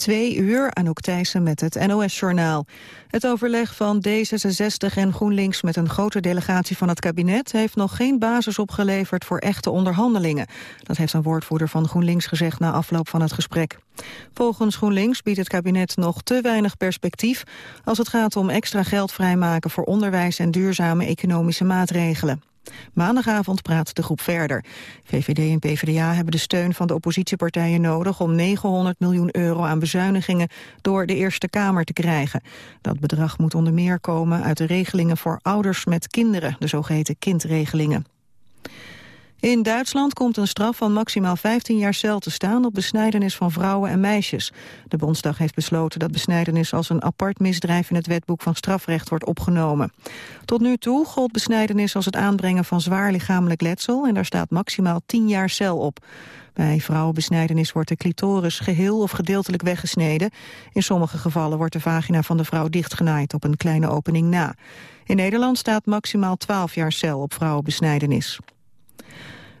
twee uur, Anouk Thijssen met het NOS-journaal. Het overleg van D66 en GroenLinks met een grote delegatie van het kabinet... heeft nog geen basis opgeleverd voor echte onderhandelingen. Dat heeft een woordvoerder van GroenLinks gezegd na afloop van het gesprek. Volgens GroenLinks biedt het kabinet nog te weinig perspectief... als het gaat om extra geld vrijmaken voor onderwijs en duurzame economische maatregelen. Maandagavond praat de groep verder. VVD en PvdA hebben de steun van de oppositiepartijen nodig... om 900 miljoen euro aan bezuinigingen door de Eerste Kamer te krijgen. Dat bedrag moet onder meer komen uit de regelingen voor ouders met kinderen... de zogeheten kindregelingen. In Duitsland komt een straf van maximaal 15 jaar cel te staan op besnijdenis van vrouwen en meisjes. De Bondsdag heeft besloten dat besnijdenis als een apart misdrijf in het wetboek van strafrecht wordt opgenomen. Tot nu toe gold besnijdenis als het aanbrengen van zwaar lichamelijk letsel en daar staat maximaal 10 jaar cel op. Bij vrouwenbesnijdenis wordt de clitoris geheel of gedeeltelijk weggesneden. In sommige gevallen wordt de vagina van de vrouw dichtgenaaid op een kleine opening na. In Nederland staat maximaal 12 jaar cel op vrouwenbesnijdenis.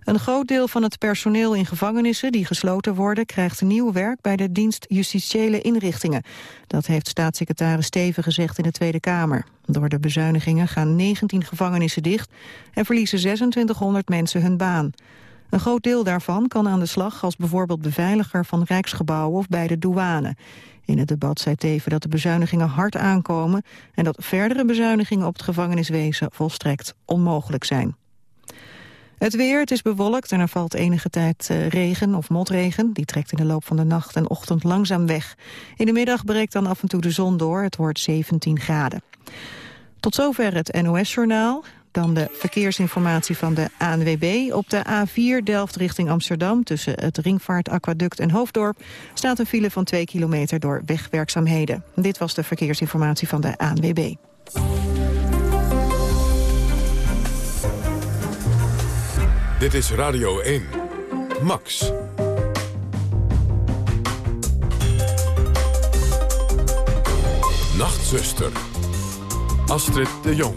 Een groot deel van het personeel in gevangenissen die gesloten worden... krijgt nieuw werk bij de dienst justitiële inrichtingen. Dat heeft staatssecretaris Steven gezegd in de Tweede Kamer. Door de bezuinigingen gaan 19 gevangenissen dicht... en verliezen 2600 mensen hun baan. Een groot deel daarvan kan aan de slag als bijvoorbeeld beveiliger van Rijksgebouwen of bij de douane. In het debat zei Teven dat de bezuinigingen hard aankomen en dat verdere bezuinigingen op het gevangeniswezen volstrekt onmogelijk zijn. Het weer, het is bewolkt en er valt enige tijd uh, regen of motregen. Die trekt in de loop van de nacht en ochtend langzaam weg. In de middag breekt dan af en toe de zon door. Het wordt 17 graden. Tot zover het NOS-journaal. Dan de verkeersinformatie van de ANWB. Op de A4 Delft richting Amsterdam tussen het Ringvaartaquaduct en Hoofddorp... staat een file van 2 kilometer door wegwerkzaamheden. Dit was de verkeersinformatie van de ANWB. Dit is Radio 1. Max. Nachtzuster. Astrid de Jong.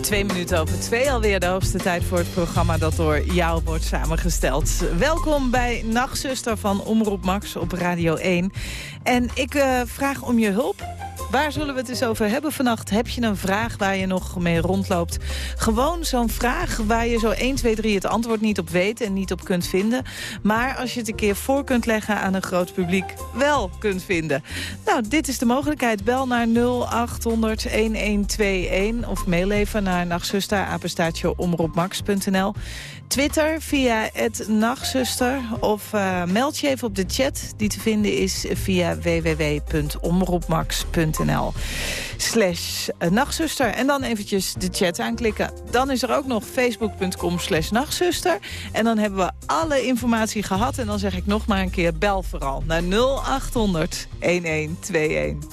Twee minuten over twee alweer de hoogste tijd voor het programma dat door jou wordt samengesteld. Welkom bij Nachtzuster van Omroep Max op Radio 1. En ik uh, vraag om je hulp Waar zullen we het eens over hebben vannacht? Heb je een vraag waar je nog mee rondloopt? Gewoon zo'n vraag waar je zo 1, 2, 3 het antwoord niet op weet en niet op kunt vinden. Maar als je het een keer voor kunt leggen aan een groot publiek, wel kunt vinden. Nou, dit is de mogelijkheid. Bel naar 0800 1121 of mail even naar nachtzuster, omroepmax.nl. Twitter via het Nachtzuster of uh, meld je even op de chat die te vinden is via www.omroepmax.nl slash nachtzuster. En dan eventjes de chat aanklikken. Dan is er ook nog facebook.com slash nachtzuster. En dan hebben we alle informatie gehad. En dan zeg ik nog maar een keer, bel vooral naar 0800 1121.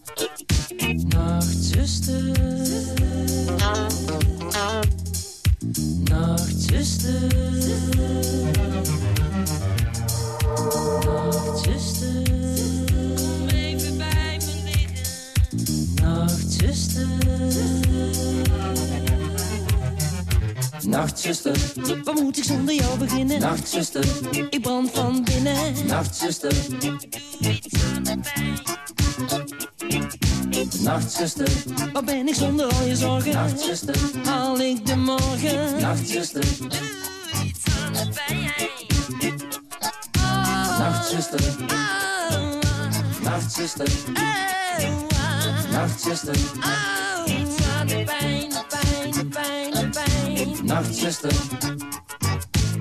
Zonder jou beginnen? nachtzuster, Ik brand van binnen. nachtzuster, nachtzuster, Wat ben ik zonder al je zorgen? nachtzuster, Haal ik de morgen? nachtzuster, nachtzuster, nachtzuster, nachtzuster, De pijn, de pijn, de pijn, de pijn. nachtzuster,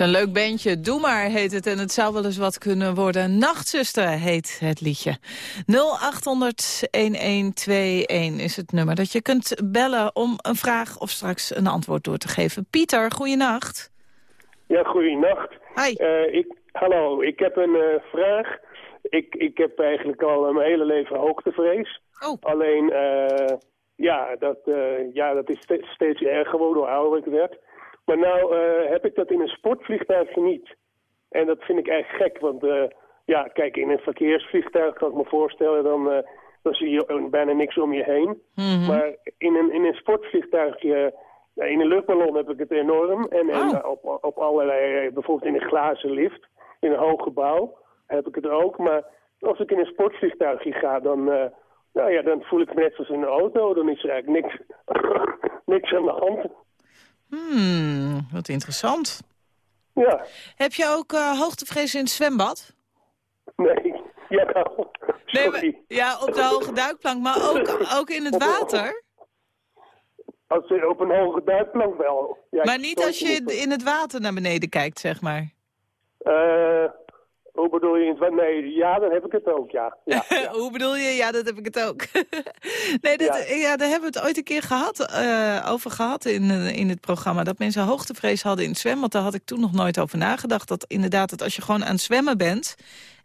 Zo'n leuk bandje, Doe maar heet het. En het zou wel eens wat kunnen worden. Nachtzuster heet het liedje. 0800-1121 is het nummer dat je kunt bellen om een vraag of straks een antwoord door te geven. Pieter, goeienacht. Ja, goeienacht. Hi. Eh, ik, hallo, ik heb een eh, vraag. Ik, ik heb eigenlijk al mijn hele leven hoogtevrees. Oh. Alleen, eh, ja, dat, ja, dat is ste- steeds erger geworden hoe ouder ik werd. Maar nou eh, heb ik dat in een sportvliegtuigje niet. En dat vind ik echt gek, want eh, ja, kijk, in een verkeersvliegtuig kan ik me voorstellen, dan, eh, dan zie je bijna niks om je heen. Maar in een, in een sportvliegtuigje, ja, in een luchtballon heb ik het enorm. En, en Oh. op, op allerlei, bijvoorbeeld in een glazen lift, in een hoog gebouw, heb ik het ook. Maar als ik in een sportvliegtuigje ga, dan, nou ja, dan voel ik me net zoals in een auto. Dan is er eigenlijk niks, niks aan de hand. Hmm, wat interessant. Ja, Heb je ook eh, hoogtevrees in het zwembad? nee, ja, Nee, sorry. maar- ja, op de hoge duikplank, maar ook, ook in het water. Als je op een hoge duikplank wel. Ja, Maar niet als je in het water naar beneden kijkt, zeg maar. Eh, hoe bedoel je? in Nee, ja, dan heb ik het ook, ja. ja. Hoe bedoel je? Ja, dat heb ik het ook. nee, dat, ja. Ja. daar hebben we het ooit een keer gehad, eh, over gehad in, eh, in het programma. Dat mensen hoogtevrees hadden in het zwembad. Daar had ik toen nog nooit over nagedacht. Dat inderdaad, dat als je gewoon aan het zwemmen bent...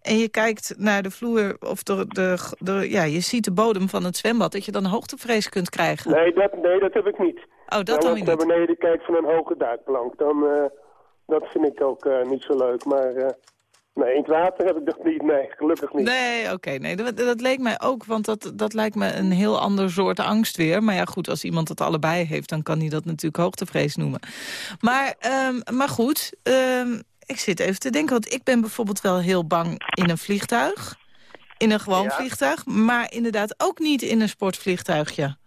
en je kijkt naar de vloer, of de, de, de- ja, je ziet de bodem van het zwembad... dat je dan hoogtevrees kunt krijgen. Nee, dat, nee, dat heb ik niet. Oh, dat dan als weer ik naar niet. beneden kijk van een hoge duikplank, dan eh, dat vind ik ook niet zo leuk. Maar nee, in het water heb ik dat niet. Nee, gelukkig niet. Nee, oké. nee, dat, dat leek mij ook, want dat, dat lijkt me een heel ander soort angst weer. Maar ja, goed, als iemand het allebei heeft, dan kan hij dat natuurlijk hoogtevrees noemen. Maar, ehm, maar goed, ehm, ik zit even te denken, want ik ben bijvoorbeeld wel heel bang in een vliegtuig. In een gewoon Ja. vliegtuig, maar inderdaad ook niet in een sportvliegtuigje.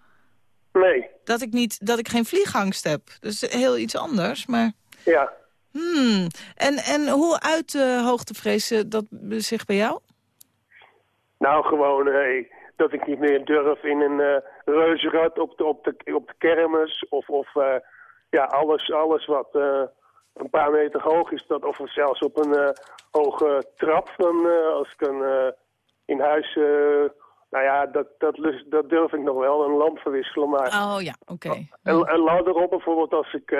Nee, Dat ik, niet, dat ik geen vliegangst heb. Dus heel iets anders, maar... ja. Hmm. En, en hoe uit de hoogtevrees eh, dat zich bij jou? Nou, gewoon eh, dat ik niet meer durf in een eh reuzenrad op de, op, de, op de kermis. Of, of ja, alles, alles wat een paar meter hoog is. Dat, of zelfs op een hoge trap. Dan, als ik een, in huis... nou ja, dat, dat, lust- dat durf ik nog wel. Een lamp verwisselen. Maar Oh ja, oké. een, een ladder op bijvoorbeeld als ik...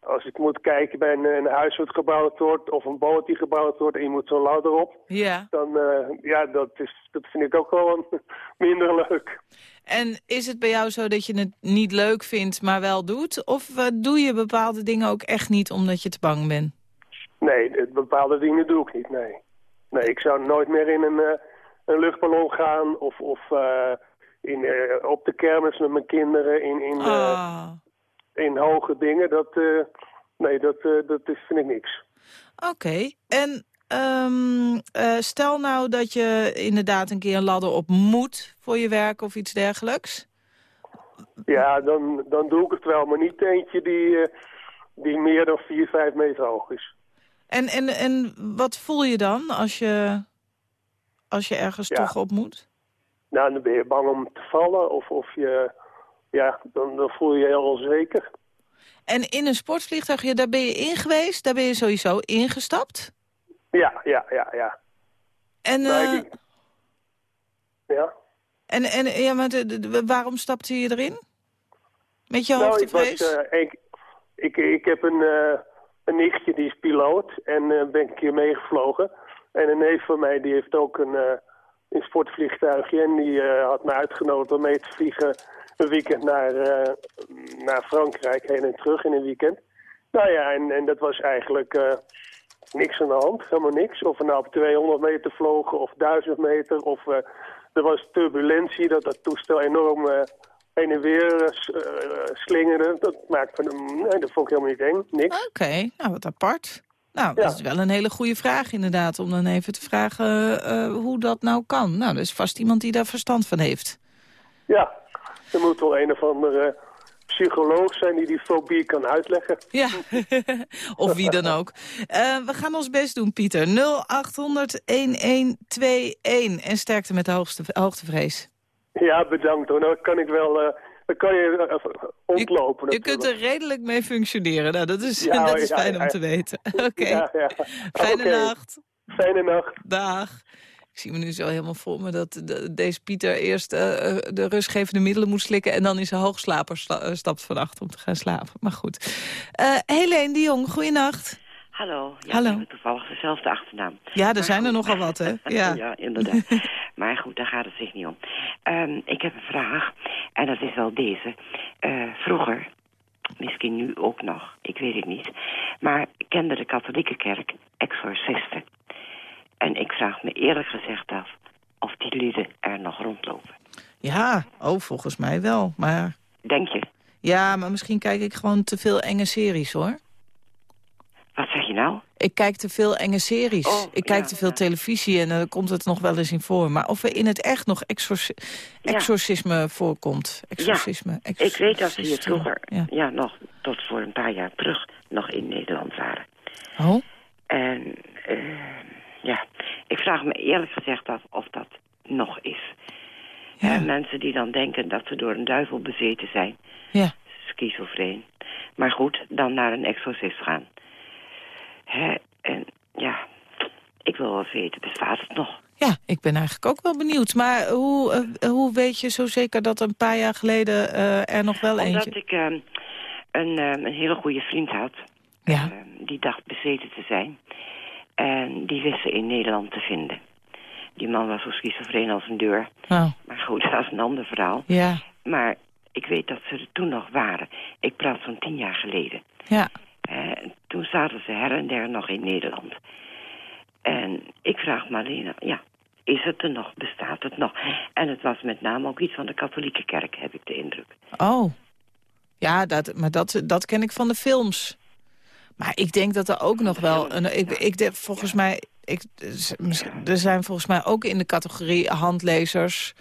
als ik moet kijken bij een, een huis wat gebouwd wordt... of een boot die gebouwd wordt en je moet zo'n ladder op Ja. dan eh, ja, dat, is, dat vind ik ook wel een- minder leuk. En is het bij jou zo dat je het niet leuk vindt, maar wel doet? Of eh, doe je bepaalde dingen ook echt niet omdat je te bang bent? Nee, de- bepaalde dingen doe ik niet, nee. Nee, ik zou nooit meer in een, eh, een luchtballon gaan of, of in, op de kermis met mijn kinderen in, in, Ah, in hoge dingen. Dat, eh, nee, dat, eh, dat is, vind ik niks. oké. En ehm, eh, stel nou dat je inderdaad een keer een ladder op moet voor je werk of iets dergelijks. Ja, dan, dan doe ik het wel, maar niet eentje die, die meer dan 4, 5 meter hoog is. En, en, en wat voel je dan als je, als je ergens Ja. toch op moet? Nou, dan ben je bang om te vallen of, of je... Ja, dan, dan voel je je heel onzeker. En in een sportvliegtuig, ja, daar ben je in geweest? Daar ben je sowieso ingestapt? Ja, ja, ja, ja. En, eh, ik- Ja. en, en ja, maar de- de- de- waarom stapte je erin? Met je Nou, ik, was, eh, ik, ik, ik heb een, eh, een nichtje die is piloot en ben ik een keer meegevlogen. En een neef van mij die heeft ook een, een sportvliegtuigje en die had me uitgenodigd om mee te vliegen een weekend naar, eh, naar Frankrijk heen en terug in een weekend. Nou ja, en, en dat was eigenlijk eh, niks aan de hand, helemaal niks. Of we nou op 200 meter vlogen of 1000 meter of eh, er was turbulentie dat dat toestel enorm heen en weer slingerde. Dat maakte nee, dat vond ik helemaal niet eng, niks. Oké, nou wat apart. Nou, Ja. dat is wel een hele goede vraag inderdaad, om dan even te vragen hoe dat nou kan. Nou, er is vast iemand die daar verstand van heeft. Ja, er moet wel een of andere psycholoog zijn die die fobie kan uitleggen. Ja, of wie dan ook. Eh, we gaan ons best doen, Pieter. 0800-1121 en sterkte met de hoogste, hoogtevrees. Ja, bedankt hoor. Nou kan ik wel, eh, dan kan je eh, ontlopen Je kunt er redelijk mee functioneren. Nou, dat is, Ja, dat is ja, fijn ja. om te weten. Oké, fijne nacht. Fijne nacht. Dag. Ik zie me nu zo helemaal voor me dat de- deze Pieter eerst eh, eh, de rustgevende middelen moet slikken... en dan in zijn hoogslaper sta- eh, stapt vannacht om te gaan slapen. Maar goed. Eh Helene de Jong, goeienacht. Hallo. Ja, Hallo. we hebben toevallig dezelfde achternaam. Ja, er Maar zijn er nogal wat, hè? Ja. Ja, inderdaad. maar goed, daar gaat het zich niet om. Ehm, ik heb een vraag, en dat is wel deze. Vroeger, misschien nu ook nog, ik weet het niet... maar kende de katholieke kerk exorcisten. En ik vraag me eerlijk gezegd af of die lieden er nog rondlopen. Ja, oh, volgens mij wel. Maar Denk je? ja, maar misschien kijk ik gewoon te veel enge series, hoor. Wat zeg je nou? Ik kijk te veel enge series. Oh, ik kijk ja, te veel ja. televisie en dan komt het nog wel eens in voor. Maar of er in het echt nog exorci- Ja. exorcisme voorkomt. Exorcisme. Ik weet dat ze hier vroeger, Ja. ja. nog tot voor een paar jaar terug, nog in Nederland waren. Oh? En eh, ja, ik vraag me eerlijk gezegd af of dat nog is. Ja. En mensen die dan denken dat ze door een duivel bezeten zijn, Ja. schizofreen. Maar goed, dan naar een exorcist gaan. Hè? En ja, ik wil wel weten, bestaat het nog? Ja, ik ben eigenlijk ook wel benieuwd. Maar hoe, eh, hoe weet je zo zeker dat een paar jaar geleden eh, er nog wel Omdat eentje... ik ehm, een, ehm, een hele goede vriend had. Ja. Ehm, die dacht bezeten te zijn. En die wist ze in Nederland te vinden. Die man was zo schizofreen als een deur. Nou, Maar goed, dat is een ander verhaal. ja. Maar ik weet dat ze er toen nog waren. Ik praat zo'n tien jaar geleden. Ja. Toen zaten ze her en der nog in Nederland. En ik vraag me alleen, ja, is het er nog? Bestaat het nog? En het was met name ook iets van de katholieke kerk, heb ik de indruk. Oh. Ja, dat, maar dat, dat ken ik van de films. Maar ik denk dat er ook nog wel... Een, ik, ik, denk volgens mij... Ik, er zijn volgens mij ook in de categorie handlezers...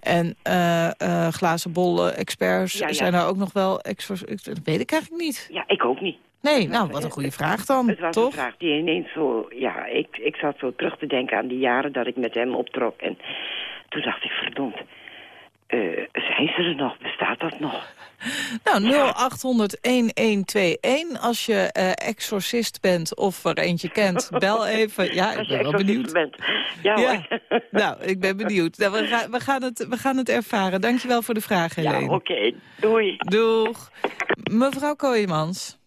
en eh, eh, glazen bollen experts... Ja, ja. zijn er ook nog wel... Ik- dat weet ik eigenlijk niet. Ja, ik ook niet. Nee, nou, wat een goede vraag dan, Het was toch? een vraag die ineens zo... Ja, ik, ik zat zo terug te denken aan die jaren dat ik met hem optrok. En toen dacht ik, verdomd, eh, zijn ze er nog? Bestaat dat nog? Nou, 0800-1121. Als je eh, exorcist bent of er eentje kent, bel even. Ja, ik ben wel benieuwd. Bent. Ja, Ja. Nou, ik ben benieuwd. Nou, we, gaan, we, gaan het, we gaan het ervaren. Dankjewel voor de vraag, ja Helene. oké. Doei. Doeg. Mevrouw Kooijmans.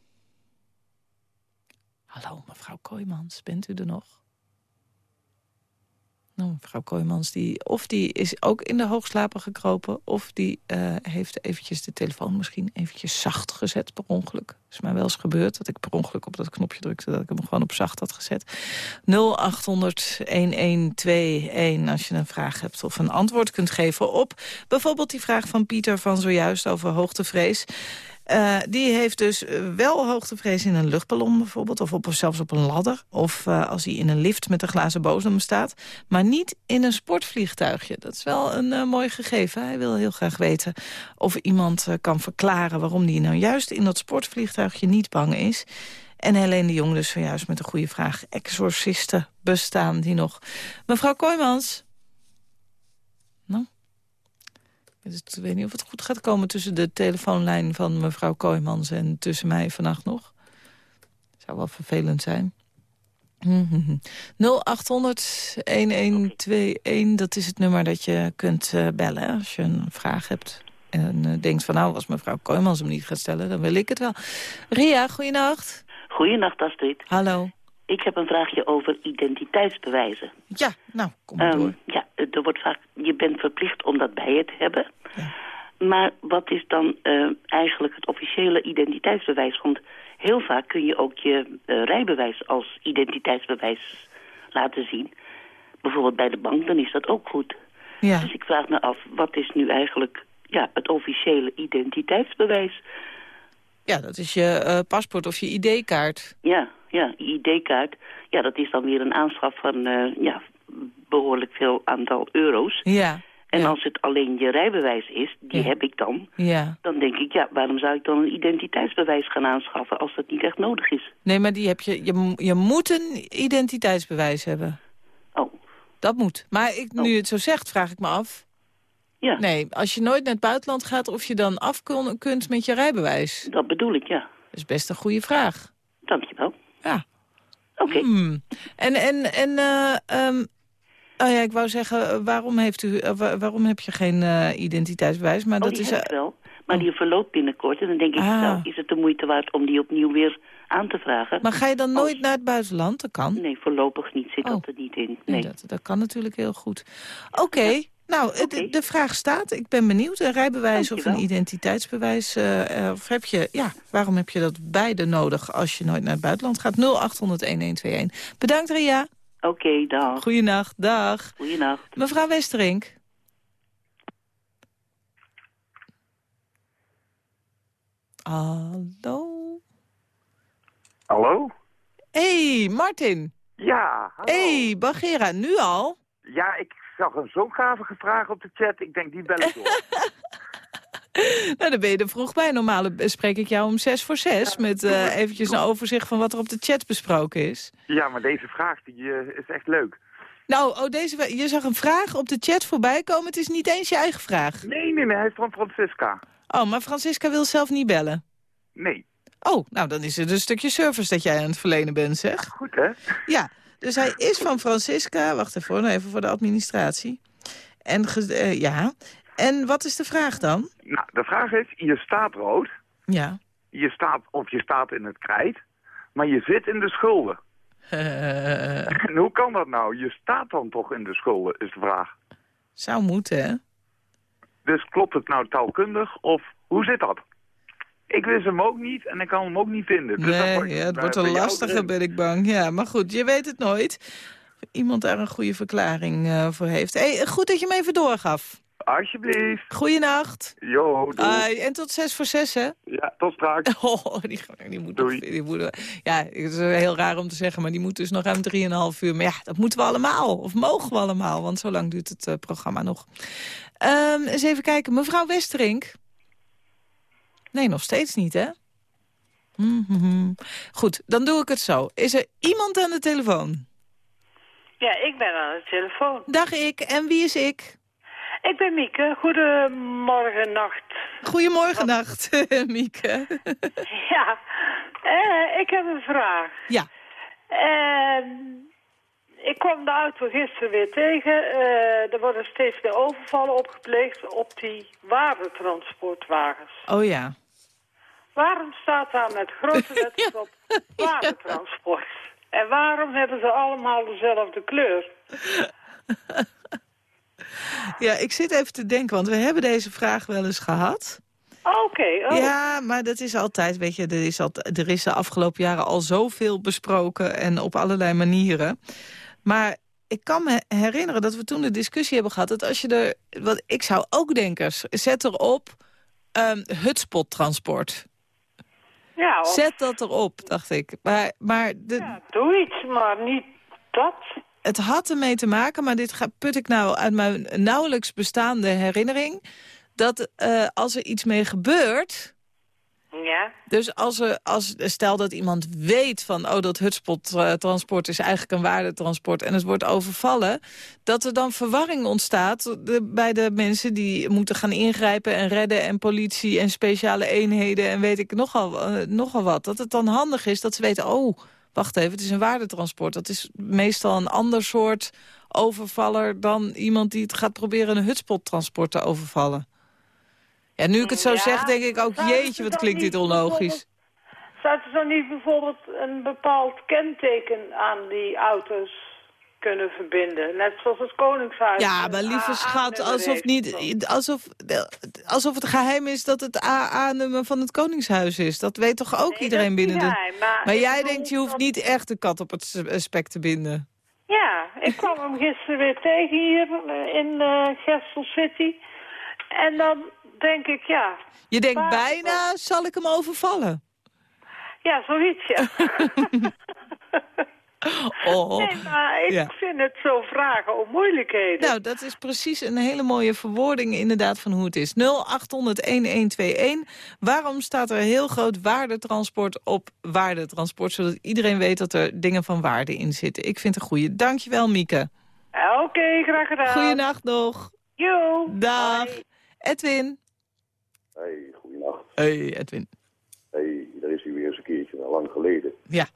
Hallo, mevrouw Kooijmans. Bent u er nog? Nou, mevrouw Kooijmans, die, of die is ook in de hoogslaper gekropen... of die eh, heeft eventjes de telefoon misschien eventjes zacht gezet per ongeluk. Is mij wel eens gebeurd dat ik per ongeluk op dat knopje drukte... dat ik hem gewoon op zacht had gezet. 0800-1121 als je een vraag hebt of een antwoord kunt geven op... bijvoorbeeld die vraag van Pieter van zojuist over hoogtevrees. Eh, die heeft dus eh, wel hoogtevrees in een luchtballon bijvoorbeeld... of op, zelfs op een ladder, of eh, als hij in een lift met een glazen bodem staat... maar niet in een sportvliegtuigje. Dat is wel een mooi gegeven. Hij wil heel graag weten of iemand kan verklaren... waarom hij nou juist in dat sportvliegtuigje niet bang is... En Helene de Jong dus zojuist met een goede vraag. Exorcisten bestaan die nog? Mevrouw Kooijmans? Nou? Dus ik weet niet of het goed gaat komen tussen de telefoonlijn van mevrouw Kooijmans... en tussen mij vannacht nog. Zou wel vervelend zijn. 0800-1121, dat is het nummer dat je kunt eh, bellen als je een vraag hebt. En eh, denkt van nou, als mevrouw Kooijmans hem niet gaat stellen, dan wil ik het wel. Ria, goeienacht. Goedenacht Astrid. Hallo. Ik heb een vraagje over identiteitsbewijzen. Ja, nou, kom maar Ehm, door. ja, er wordt vaak, je bent verplicht om dat bij je te hebben. Maar wat is dan eh, eigenlijk het officiële identiteitsbewijs? Want heel vaak kun je ook je eh, rijbewijs als identiteitsbewijs laten zien. Bijvoorbeeld bij de bank, dan is dat ook goed. Ja. Dus ik vraag me af, wat is nu eigenlijk ja, het officiële identiteitsbewijs? ja, dat is je eh, paspoort of je ID-kaart. Ja, ja, ID-kaart. Ja, dat is dan weer een aanschaf van eh, ja, behoorlijk veel aantal euro's. Ja, En Ja. als het alleen je rijbewijs is, die Ja. heb ik dan... ja. dan denk ik, ja, waarom zou ik dan een identiteitsbewijs gaan aanschaffen... als dat niet echt nodig is? Nee, maar die heb je, je, je moet een identiteitsbewijs hebben. Oh, Dat moet. Maar ik, nu je het zo zegt, vraag ik me af. ja, Nee, als je nooit naar het buitenland gaat... of je dan af kun- kunt met je rijbewijs. dat bedoel ik, ja. Dat is best een goede vraag. Dankjewel. Oké. Hmm. En, en, en eh, ehm, oh ja, ik wou zeggen, eh, waarom, heeft u, eh, wa- waarom heb je geen eh, identiteitsbewijs? Maar Oh, dat die is, heb ik wel. Maar die verloopt binnenkort. En dan denk ik, Ah. nou, is het de moeite waard om die opnieuw weer aan te vragen? maar ga je dan nooit naar het buitenland? Dat kan. Nee, voorlopig niet. Zit Oh. dat er niet in. Nee, Nee. dat, dat kan natuurlijk heel goed. Oké, nou, de, de vraag staat. Ik ben benieuwd. Een rijbewijs of een identiteitsbewijs. eh, eh, of heb je, ja, waarom heb je dat beide nodig als je nooit naar het buitenland gaat? 0800-1121. Bedankt, Ria. Oké, dag. Goeienacht, dag. Goeienacht. Mevrouw Westerink. Hallo? Hallo? hey, Martin. Ja, hallo. hey, Bagera, nu al? Ja, ik zag een zo'n gave vraag op de chat. Ik denk, die bel ik door. Nou, dan ben je er vroeg bij. Normaal bespreek ik jou om zes voor zes... met eh, eventjes een overzicht van wat er op de chat besproken is. ja, maar deze vraag die, eh, is echt leuk. Nou, oh, deze, je zag een vraag op de chat voorbij komen. Het is niet eens je eigen vraag. Nee, nee, nee, hij is van Francisca. Oh, maar Francisca wil zelf niet bellen. Nee. Oh, nou, dan is het een stukje service dat jij aan het verlenen bent, zeg. Goed, hè? Ja, dus hij is van Francisca. Wacht even, nou even voor de administratie. En eh, ja. En wat is de vraag dan? Nou, de vraag is, je staat rood. Ja. Je staat, of je staat in het krijt. Maar je zit in de schulden. En hoe kan dat nou? Je staat dan toch in de schulden, is de vraag. zou moeten, hè? Dus klopt het nou taalkundig of hoe zit dat? Ik wist hem ook niet en ik kan hem ook niet vinden. Dus Nee, ja, het bij- wordt een lastige, ben ik bang. Ja, maar goed, je weet het nooit. Iemand daar een goede verklaring eh, voor heeft. Hey, goed dat je me even doorgaf. Alsjeblieft. Goeienacht. Jo, doei. Ai, en tot zes voor zes, hè? Ja, tot straks. Oh, die, die moet nog... Die moet, ja, het is heel raar om te zeggen, maar die moet dus nog ruim 3,5 uur. Maar ja, dat moeten we allemaal. Of mogen we allemaal, want zo lang duurt het eh, programma nog. Ehm, eens even kijken. Mevrouw Westerink? Nee, nog steeds niet, hè? Mhm. Goed, dan doe ik het zo. Is er iemand aan de telefoon? Ja, ik ben aan de telefoon. Dag ik. En wie is ik? Ik ben Mieke. Goedemorgen, nacht. Goedemorgen, nacht, Mieke. Ja, eh, ik heb een vraag. ja. Eh, ik kwam de auto gisteren weer tegen. Eh, er worden steeds meer overvallen opgepleegd op die waardetransportwagens. Oh ja. Waarom staat daar met grote letters op waardetransport? En waarom hebben ze allemaal dezelfde kleur? Ja, ik zit even te denken, want we hebben deze vraag wel eens gehad. Oké, oh. Ja, maar dat is altijd, weet je, er is, al, er is de afgelopen jaren al zoveel besproken en op allerlei manieren. Maar ik kan me herinneren dat we toen de discussie hebben gehad... dat als je er, wat ik zou ook denken, zet erop um, hutspottransport. Ja, of, Zet dat erop, dacht ik. Maar, maar de, ja, doe iets, maar niet dat. het had ermee te maken, maar dit put ik nou uit mijn nauwelijks bestaande herinnering... dat eh, als er iets mee gebeurt... Ja, Dus als er, als, stel dat iemand weet van... oh, dat hutspot-transport is eigenlijk een waardetransport... en het wordt overvallen... dat er dan verwarring ontstaat bij de mensen... die moeten gaan ingrijpen en redden... en politie en speciale eenheden en weet ik nogal, eh, nogal wat. Dat het dan handig is dat ze weten... oh, wacht even, het is een waardetransport. Dat is meestal een ander soort overvaller... dan iemand die het gaat proberen een hutspot-transport te overvallen. Ja, nu ik het zo Ja, zeg, denk ik ook... jeetje, wat klinkt dit onlogisch. Zouden ze dan niet bijvoorbeeld een bepaald kenteken aan die auto's kunnen verbinden? Net zoals het Koningshuis. Ja, maar lieve schat, AA-nummer alsof, niet, alsof, alsof het geheim is dat het AA-nummer van het Koningshuis is. Dat weet toch ook Nee, iedereen binnen de... geheim, maar Maar jij denkt, je hoeft dat- niet echt de kat op het eh, spek te binden. Ja, ik kwam hem gisteren weer tegen hier eh, in Gestel City. En dan denk ik, ja... Je denkt bijna, zal ik hem overvallen? Ja, zoiets, ja. Oh. Nee, maar ik Ja. vind het zo vragen om moeilijkheden. Nou, dat is precies een hele mooie verwoording inderdaad van hoe het is. 0800-1121. Waarom staat er heel groot waardetransport op waardetransport... zodat iedereen weet dat er dingen van waarde in zitten? Ik vind het een goeie. Dankjewel, Mieke. Oké, graag gedaan. Goeienacht nog. Jo. Dag. Bye. Edwin. Hey, goeienacht. Hey, Edwin. Hey, daar is hij weer eens een keertje, lang geleden. Ja,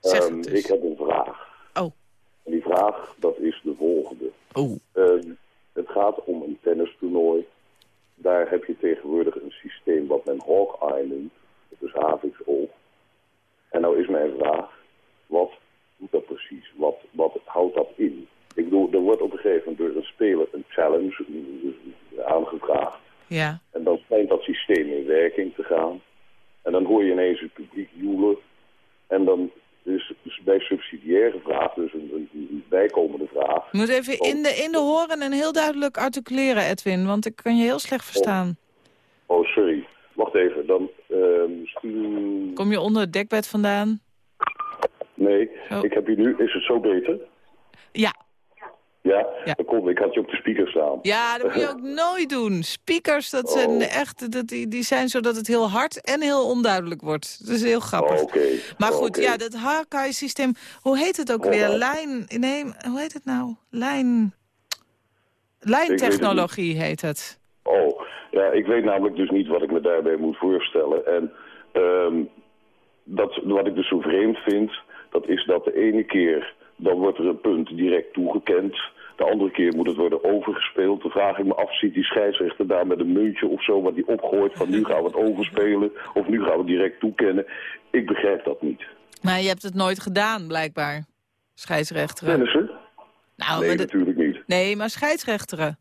zeg Ehm, het dus. Ik heb een vraag. Oh. En die vraag, dat is de volgende. Oh. Ehm, het gaat om een tennistoernooi. Daar heb je tegenwoordig een systeem wat men Hawkeye noemt. Dat is haviksoog. En nou is mijn vraag, wat doet dat precies? Wat, wat houdt dat in? Ik bedoel, er wordt op een gegeven moment door een speler een challenge eh, aangevraagd. Ja. En dan schijnt dat systeem in werking te gaan. En dan hoor je ineens het publiek joelen. En dan is dus bij subsidiaire vraag, dus een, een, een bijkomende vraag. Je moet even in de, in de horen en heel duidelijk articuleren, Edwin. Want ik kan je heel slecht verstaan. Oh, sorry. Wacht even. Dan ehm, stuur... Kom je onder het dekbed vandaan? Nee, Oh. ik heb je nu... Is het zo beter? Ja. Ja? Dan kom ik. had je op de speaker staan. Ja, dat moet je ook nooit doen. Speakers, dat zijn Oh. echt, dat, die, die zijn zodat het heel hard en heel onduidelijk wordt. Dat is heel grappig. Oh. Maar Oh, goed, ja, dat Hawkeye-systeem, hoe heet het ook weer? Lijn, nee, hoe heet het nou? Lijn, lijntechnologie heet het. Oh, ja, ik weet namelijk dus niet wat ik me daarbij moet voorstellen. En ehm, dat, wat ik dus zo vreemd vind, dat is dat de ene keer, dan wordt er een punt direct toegekend. De andere keer moet het worden overgespeeld. Dan vraag ik me af, ziet die scheidsrechter daar met een muntje of zo wat die opgooit van nu gaan we het overspelen of nu gaan we het direct toekennen. Ik begrijp dat niet. Maar je hebt het nooit gedaan, blijkbaar. Scheidsrechteren. Tennissen? Nou, nee, de- natuurlijk niet. nee, maar scheidsrechteren.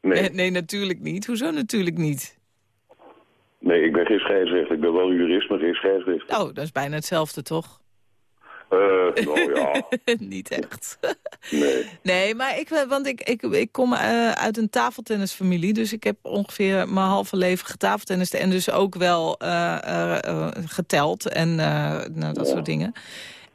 Nee. Nee, nee, natuurlijk niet. Hoezo natuurlijk niet? nee, ik ben geen scheidsrechter. Ik ben wel jurist, maar geen scheidsrechter. Oh, dat is bijna hetzelfde, toch? Nou ja, niet echt. nee. Nee, maar ik, eh, want ik, ik, ik kom eh, uit een tafeltennisfamilie. Dus ik heb ongeveer mijn halve leven getafeltennist. En dus ook wel geteld en nou, dat soort dingen.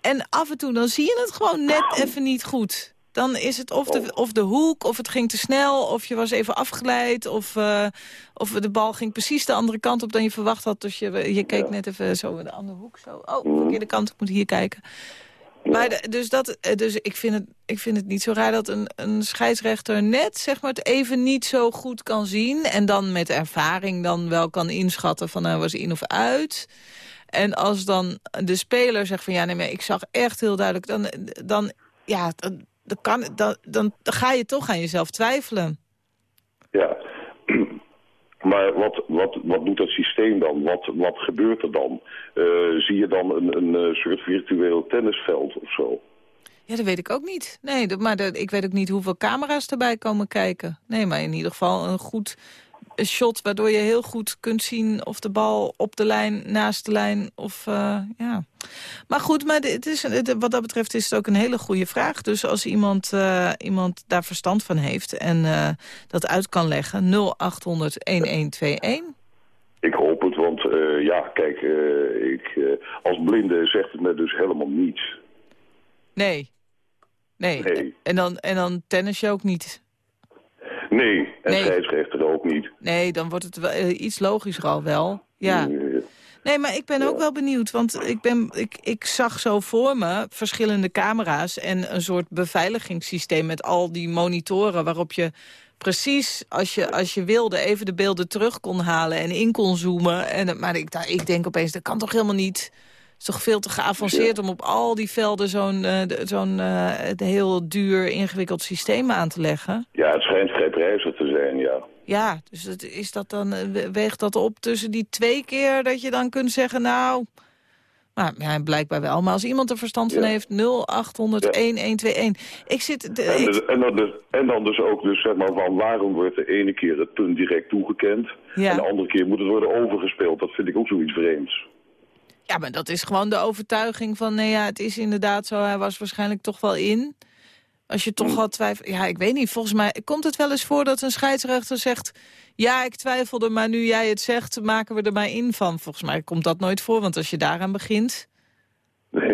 En af en toe dan zie je het gewoon net even niet goed. Dan is het of de, of de hoek, of het ging te snel, of je was even afgeleid... of, eh, of de bal ging precies de andere kant op dan je verwacht had. Dus je, je keek net even zo in de andere hoek. Zo. Oh, verkeerde kant, ik moet hier kijken. Maar de- dus, dat, eh, dus ik, vind het, ik vind het niet zo raar dat een, een scheidsrechter net zeg maar, het even niet zo goed kan zien. En dan met ervaring dan wel kan inschatten van nou was in of uit. En als dan de speler zegt van ja nee maar ik zag echt heel duidelijk. Dan, dan, ja, dan, dan, kan, dan, ga je toch aan jezelf twijfelen. Ja. Maar wat, wat, wat doet dat systeem dan? Wat, wat gebeurt er dan? Eh, zie je dan een, een eh, soort virtueel tennisveld of zo? Ja, dat weet ik ook niet. Nee, maar dat, ik weet ook niet hoeveel camera's erbij komen kijken. Nee, maar in ieder geval een goed shot... waardoor je heel goed kunt zien of de bal op de lijn, naast de lijn... of eh, ja. Maar goed, maar het is, het- wat dat betreft is het ook een hele goede vraag. Dus als iemand, eh, iemand daar verstand van heeft en eh, dat uit kan leggen... 0800-1121. Ik hoop het, want ja, kijk, ik, als blinde zegt het me dus helemaal niets. Nee. Nee. Nee. En, dan, en dan tennis je ook niet. Nee, en Nee. scheidsrechter ook niet. Nee, dan wordt het wel, eh, iets logischer al wel. Ja. Nee, maar ik ben ook wel benieuwd. Want ik, ben, ik, ik zag zo voor me verschillende camera's... en een soort beveiligingssysteem met al die monitoren... waarop je precies, als je, als je wilde, even de beelden terug kon halen... en in kon zoomen. En, maar ik, ik denk opeens, dat kan toch helemaal niet... Het is toch veel te geavanceerd om op al die velden zo'n eh, zo'n eh, heel duur, ingewikkeld systeem aan te leggen? Ja, het schijnt prijzig te zijn, ja. Ja, dus het, is dat dan, eh, we- weegt dat op tussen die twee keer dat je dan kunt zeggen, nou... Maar ja, blijkbaar wel. Maar als iemand er verstand van Ja. heeft, 0800-1121. Ik zit... de- En, ik- dus, en, dan dus, en dan dus ook dus, zeg maar, van waarom wordt de ene keer het punt direct toegekend... En de andere keer moet het worden overgespeeld. Dat vind ik ook zoiets vreemds. Ja, maar dat is gewoon de overtuiging van... nee, ja, het is inderdaad zo, hij was waarschijnlijk toch wel in. Als je toch wel twijfelt... Ja, ik weet niet, volgens mij komt het wel eens voor dat een scheidsrechter zegt... ja, ik twijfelde, maar nu jij het zegt, maken we er maar in van. Volgens mij komt dat nooit voor, want als je daaraan begint...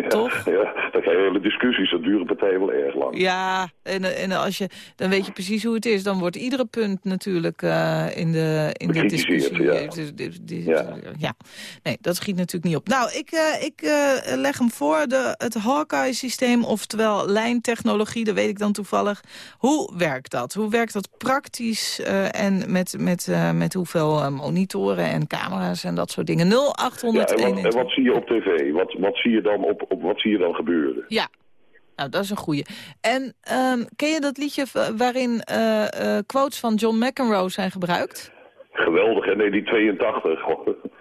Toch? Ja, je hele discussies. Dat duurt een partij wel erg lang. Ja, en, en als je, dan weet je precies hoe het is. Dan wordt iedere punt natuurlijk eh, in de, in de discussie. ja. dus- dus- dus- Ja. ja. Nee, dat schiet natuurlijk niet op. Nou, ik, eh, ik eh, leg hem voor. De, het Hawkeye-systeem, oftewel lijntechnologie, dat weet ik dan toevallig. Hoe werkt dat? Hoe werkt dat praktisch en met, met, met hoeveel monitoren en camera's en dat soort dingen? 0800 Ja, en, wat, en wat zie je op tv? Wat, wat, zie je dan op, op, wat zie je dan gebeuren? Ja, nou, dat is een goeie. En ehm, ken je dat liedje v- waarin eh, eh, quotes van John McEnroe zijn gebruikt? Geweldig, hè? Nee, die 82.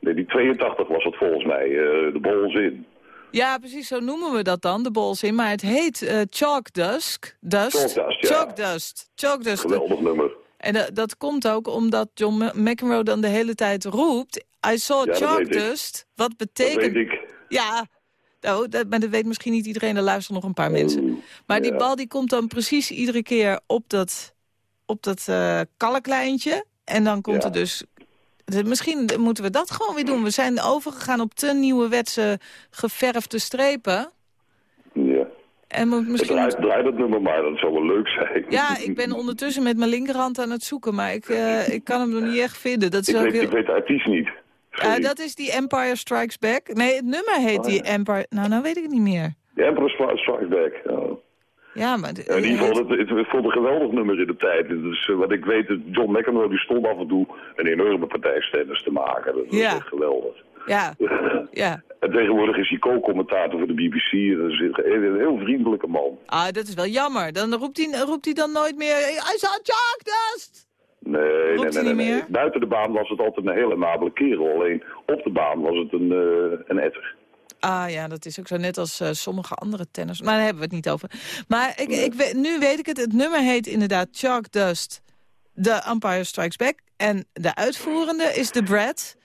Nee, die 82 was het volgens mij. eh, de bolzin. Ja, precies, zo noemen we dat dan, de bolzin. Maar het heet eh Chalk Dusk. Dust. Chalk Dust, ja. Chalk Dust. Chalk Dust. Geweldig nummer. En dat- dat komt ook omdat John McEnroe dan de hele tijd roept... I saw dat chalk dust. Wat Dat betekent... weet ik. Ja, nou, dat, maar dat weet misschien niet iedereen. Er luisteren nog een paar mensen. Maar die bal die komt dan precies iedere keer op dat, op dat eh, kalklijntje. En dan komt Ja. er dus... Misschien moeten we dat gewoon weer doen. We zijn overgegaan op te nieuwerwetse geverfde strepen. Ja. En misschien... Draai, draai dat nummer maar, dat zou wel leuk zijn. Ja, ik ben ondertussen met mijn linkerhand aan het zoeken. Maar ik, eh, ik kan hem nog niet echt vinden. Dat is ik, ook weet, heel... ik weet de artiest niet. Sorry. dat is die Empire Strikes Back. Nee, het nummer heet Oh, die. Empire... Nou, nou weet ik het niet meer. Emperor Stri- Strikes Back. Ja. Ja, maar... de- Ja, in ieder het- geval, het, het, het vond een geweldig nummer in de tijd. Dus uh, wat ik weet, John McEnroe die stond af en toe een enorme partijstennis te maken. Dat was Ja. echt geweldig. Ja, ja. En tegenwoordig is hij co-commentator voor de BBC. En dat is een, een heel vriendelijke man. Ah, dat is wel jammer. Dan roept hij, roept hij dan nooit meer... I saw dust! Nee, nee, nee? Buiten de baan was het altijd een hele amabele kerel. Alleen op de baan was het een, eh, een etter. Ah ja, dat is ook zo net als eh, sommige andere tenners. Maar daar hebben we het niet over. Maar ik, ik, weet- nu weet ik het. Het nummer heet inderdaad Chalk Dust. The Empire Strikes Back. En de uitvoerende is The Brad.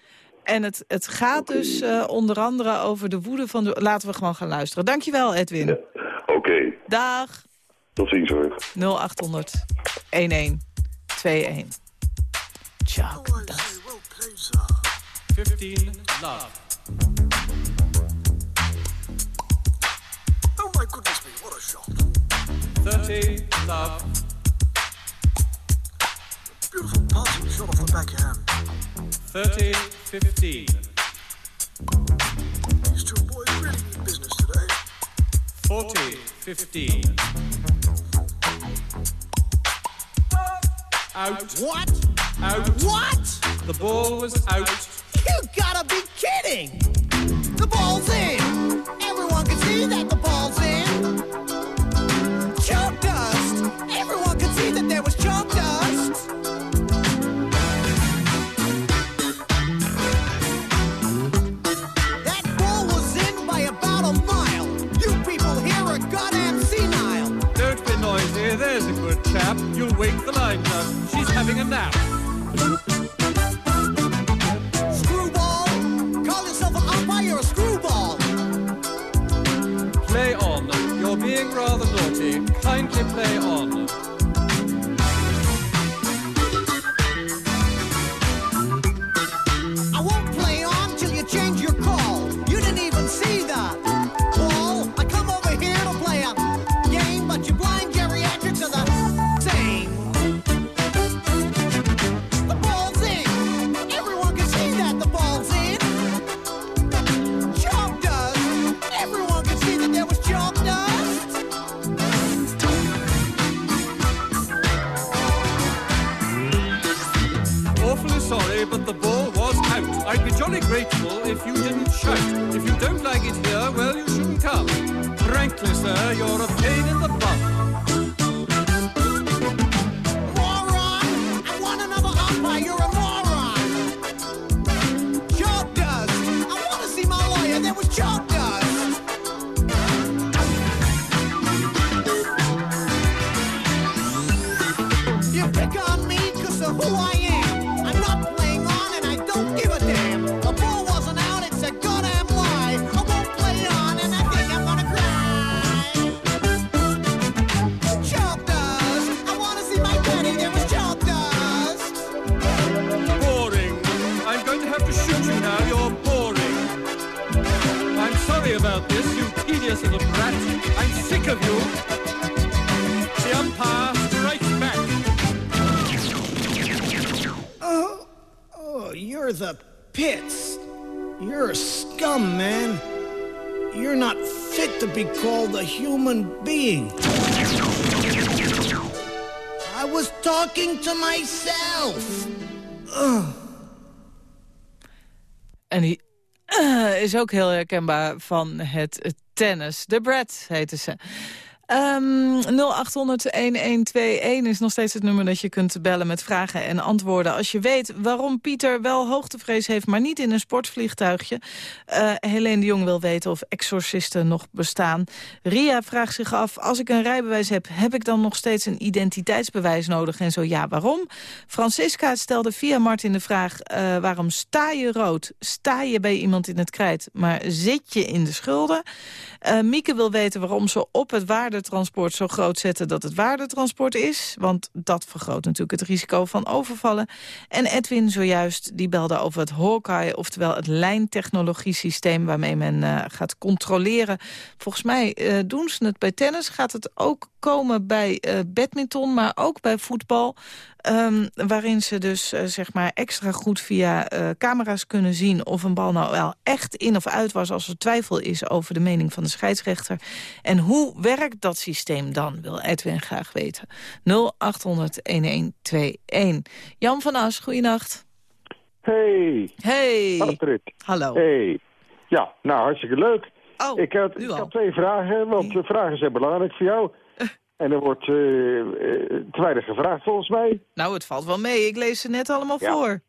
En het, het gaat dus eh, onder andere over de woede van de... Laten we gewoon gaan luisteren. Dankjewel, Edwin. Oké, Dag. tot ziens hoor. 0800 1121. Chalk Dust. 15 Love. Oh my goodness me, what a shot. 30 Love. Beautiful passing shot off the backhand. 30 15. These two boys really mean business today. 40 15. Out. What? Out. What? The ball was out. You gotta be kidding! The ball's in! Everyone can see that the ball's in! Chalk dust! Having a nap. Screwball! Call yourself an umpire, you're a screwball! Play on. You're being rather naughty. Kindly. Play on human being. I was talking to myself. En die eh, is ook heel herkenbaar van het tennis. De Brad heette ze. Ehm 0800-1121 is nog steeds het nummer dat je kunt bellen met vragen en antwoorden. Als je weet waarom Pieter wel hoogtevrees heeft, maar niet in een sportvliegtuigje. Eh Helene de Jong wil weten of exorcisten nog bestaan. Ria vraagt zich af, als ik een rijbewijs heb, heb ik dan nog steeds een identiteitsbewijs nodig? En zo ja, waarom? Francisca stelde via Martin de vraag, eh, waarom sta je rood? Sta je bij iemand in het krijt, maar zit je in de schulden? Eh, Mieke wil weten waarom ze op het waardetransport zo groot zetten dat het waardetransport is. Want dat vergroot natuurlijk het risico van overvallen. En Edwin zojuist, die belde over het Hawkeye, oftewel het lijntechnologiesysteem waarmee men eh, gaat controleren. Volgens mij eh, doen ze het bij tennis. Gaat het ook komen bij eh, badminton, maar ook bij voetbal. Ehm, waarin ze dus eh, zeg maar extra goed via eh, camera's kunnen zien... of een bal nou wel echt in of uit was als er twijfel is... over de mening van de scheidsrechter. En hoe werkt dat systeem dan, wil Edwin graag weten. 0800-1121. Jan van As, goeienacht. Hey. Hey. Patrick. Hallo. Hey. Ja, nou, hartstikke leuk. Oh, ik had, ik had twee vragen, want de vragen zijn belangrijk voor jou. En er wordt eh, eh, te weinig gevraagd volgens mij. Nou, het valt wel mee. Ik lees ze net allemaal Ja. voor.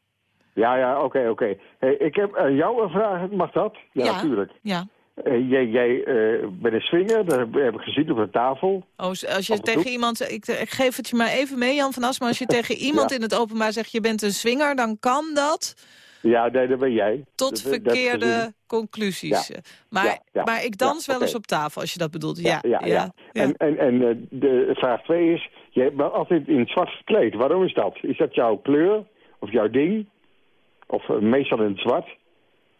Ja, ja, oké, oké. Hey, ik heb aan jou een vraag, mag dat? Ja, Ja. natuurlijk. Ja. Eh, jij jij bent een swinger, dat heb, ik gezien op een tafel. Oh, als je tegen toe. iemand... Ik, ik geef het je maar even mee, Jan van As. Maar als je tegen iemand Ja. in het openbaar zegt... je bent een swinger, dan kan dat Ja, nee, dat ben jij. tot Dat- dat verkeerde conclusies. Ja. Maar, Ja, ja. maar ik dans wel eens op tafel, als je dat bedoelt. Ja, ja, ja. En, en, en eh, de vraag twee is, jij bent altijd in het zwart gekleed. Waarom is dat? Is dat jouw kleur of jouw ding? Of eh, meestal in het zwart?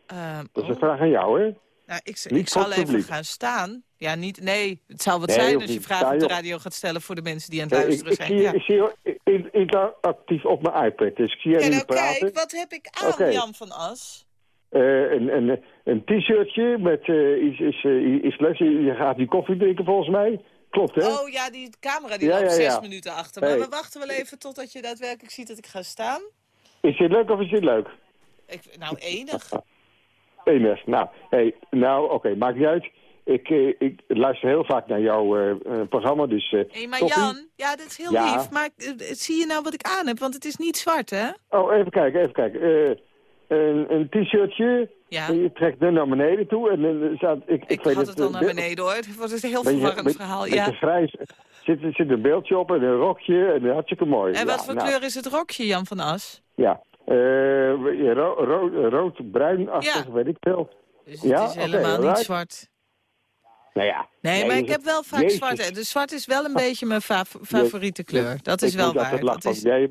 Ehm, Dat is een vraag aan jou, hè? nou, ik, zal even publiek. gaan staan. Ja, niet, nee, het zou wat Nee, zijn als je vragen Ja, op de radio gaat stellen... voor de mensen die aan het ik, luisteren ik, zijn. zie, ik zie je interactief op mijn iPad, dus ik zie nou praten. kijk, wat heb ik aan. Jan van As? Eh, een een, een t-shirtje met iets, is, eh, iets leuks. Je gaat die koffie drinken volgens mij. Klopt, hè? Oh ja, die camera die Ja, loopt ja, zes minuten achter. Maar Hey. we wachten wel even totdat je daadwerkelijk ziet dat ik ga staan. Is dit leuk of is dit leuk? Ik, nou, enig. Enig. Nou, hey, nou oké, maakt niet uit. Ik, eh, ik luister heel vaak naar jouw eh, eh, programma, dus... eh, Hé, maar. Jan, ja, dat is heel Ja. lief. Maar zie je nou wat ik aan heb? Want het is niet zwart, hè? Oh, even kijken, even kijken. Een een t-shirtje, Ja. je trekt er naar beneden toe en dan staat... Ik, ik, Ik weet had het, het al naar beneden, hoor. Het wordt een heel verwarrend verhaal. Ja. grijs. Zit, zit een beeldje op en een rokje en hartstikke mooi. En Ja, wat voor nou, kleur is het rokje, Jan van As? Ja, ro ro rood, bruin-achtig, Ja. weet ik veel. Dus ja, het is oké, helemaal niet zwart. Nou ja. Nee, maar ik heb wel vaak Jezus. zwart. Dus zwart is wel een beetje mijn fa- favoriete kleur. Dat is wel waar. Dat is... Ja,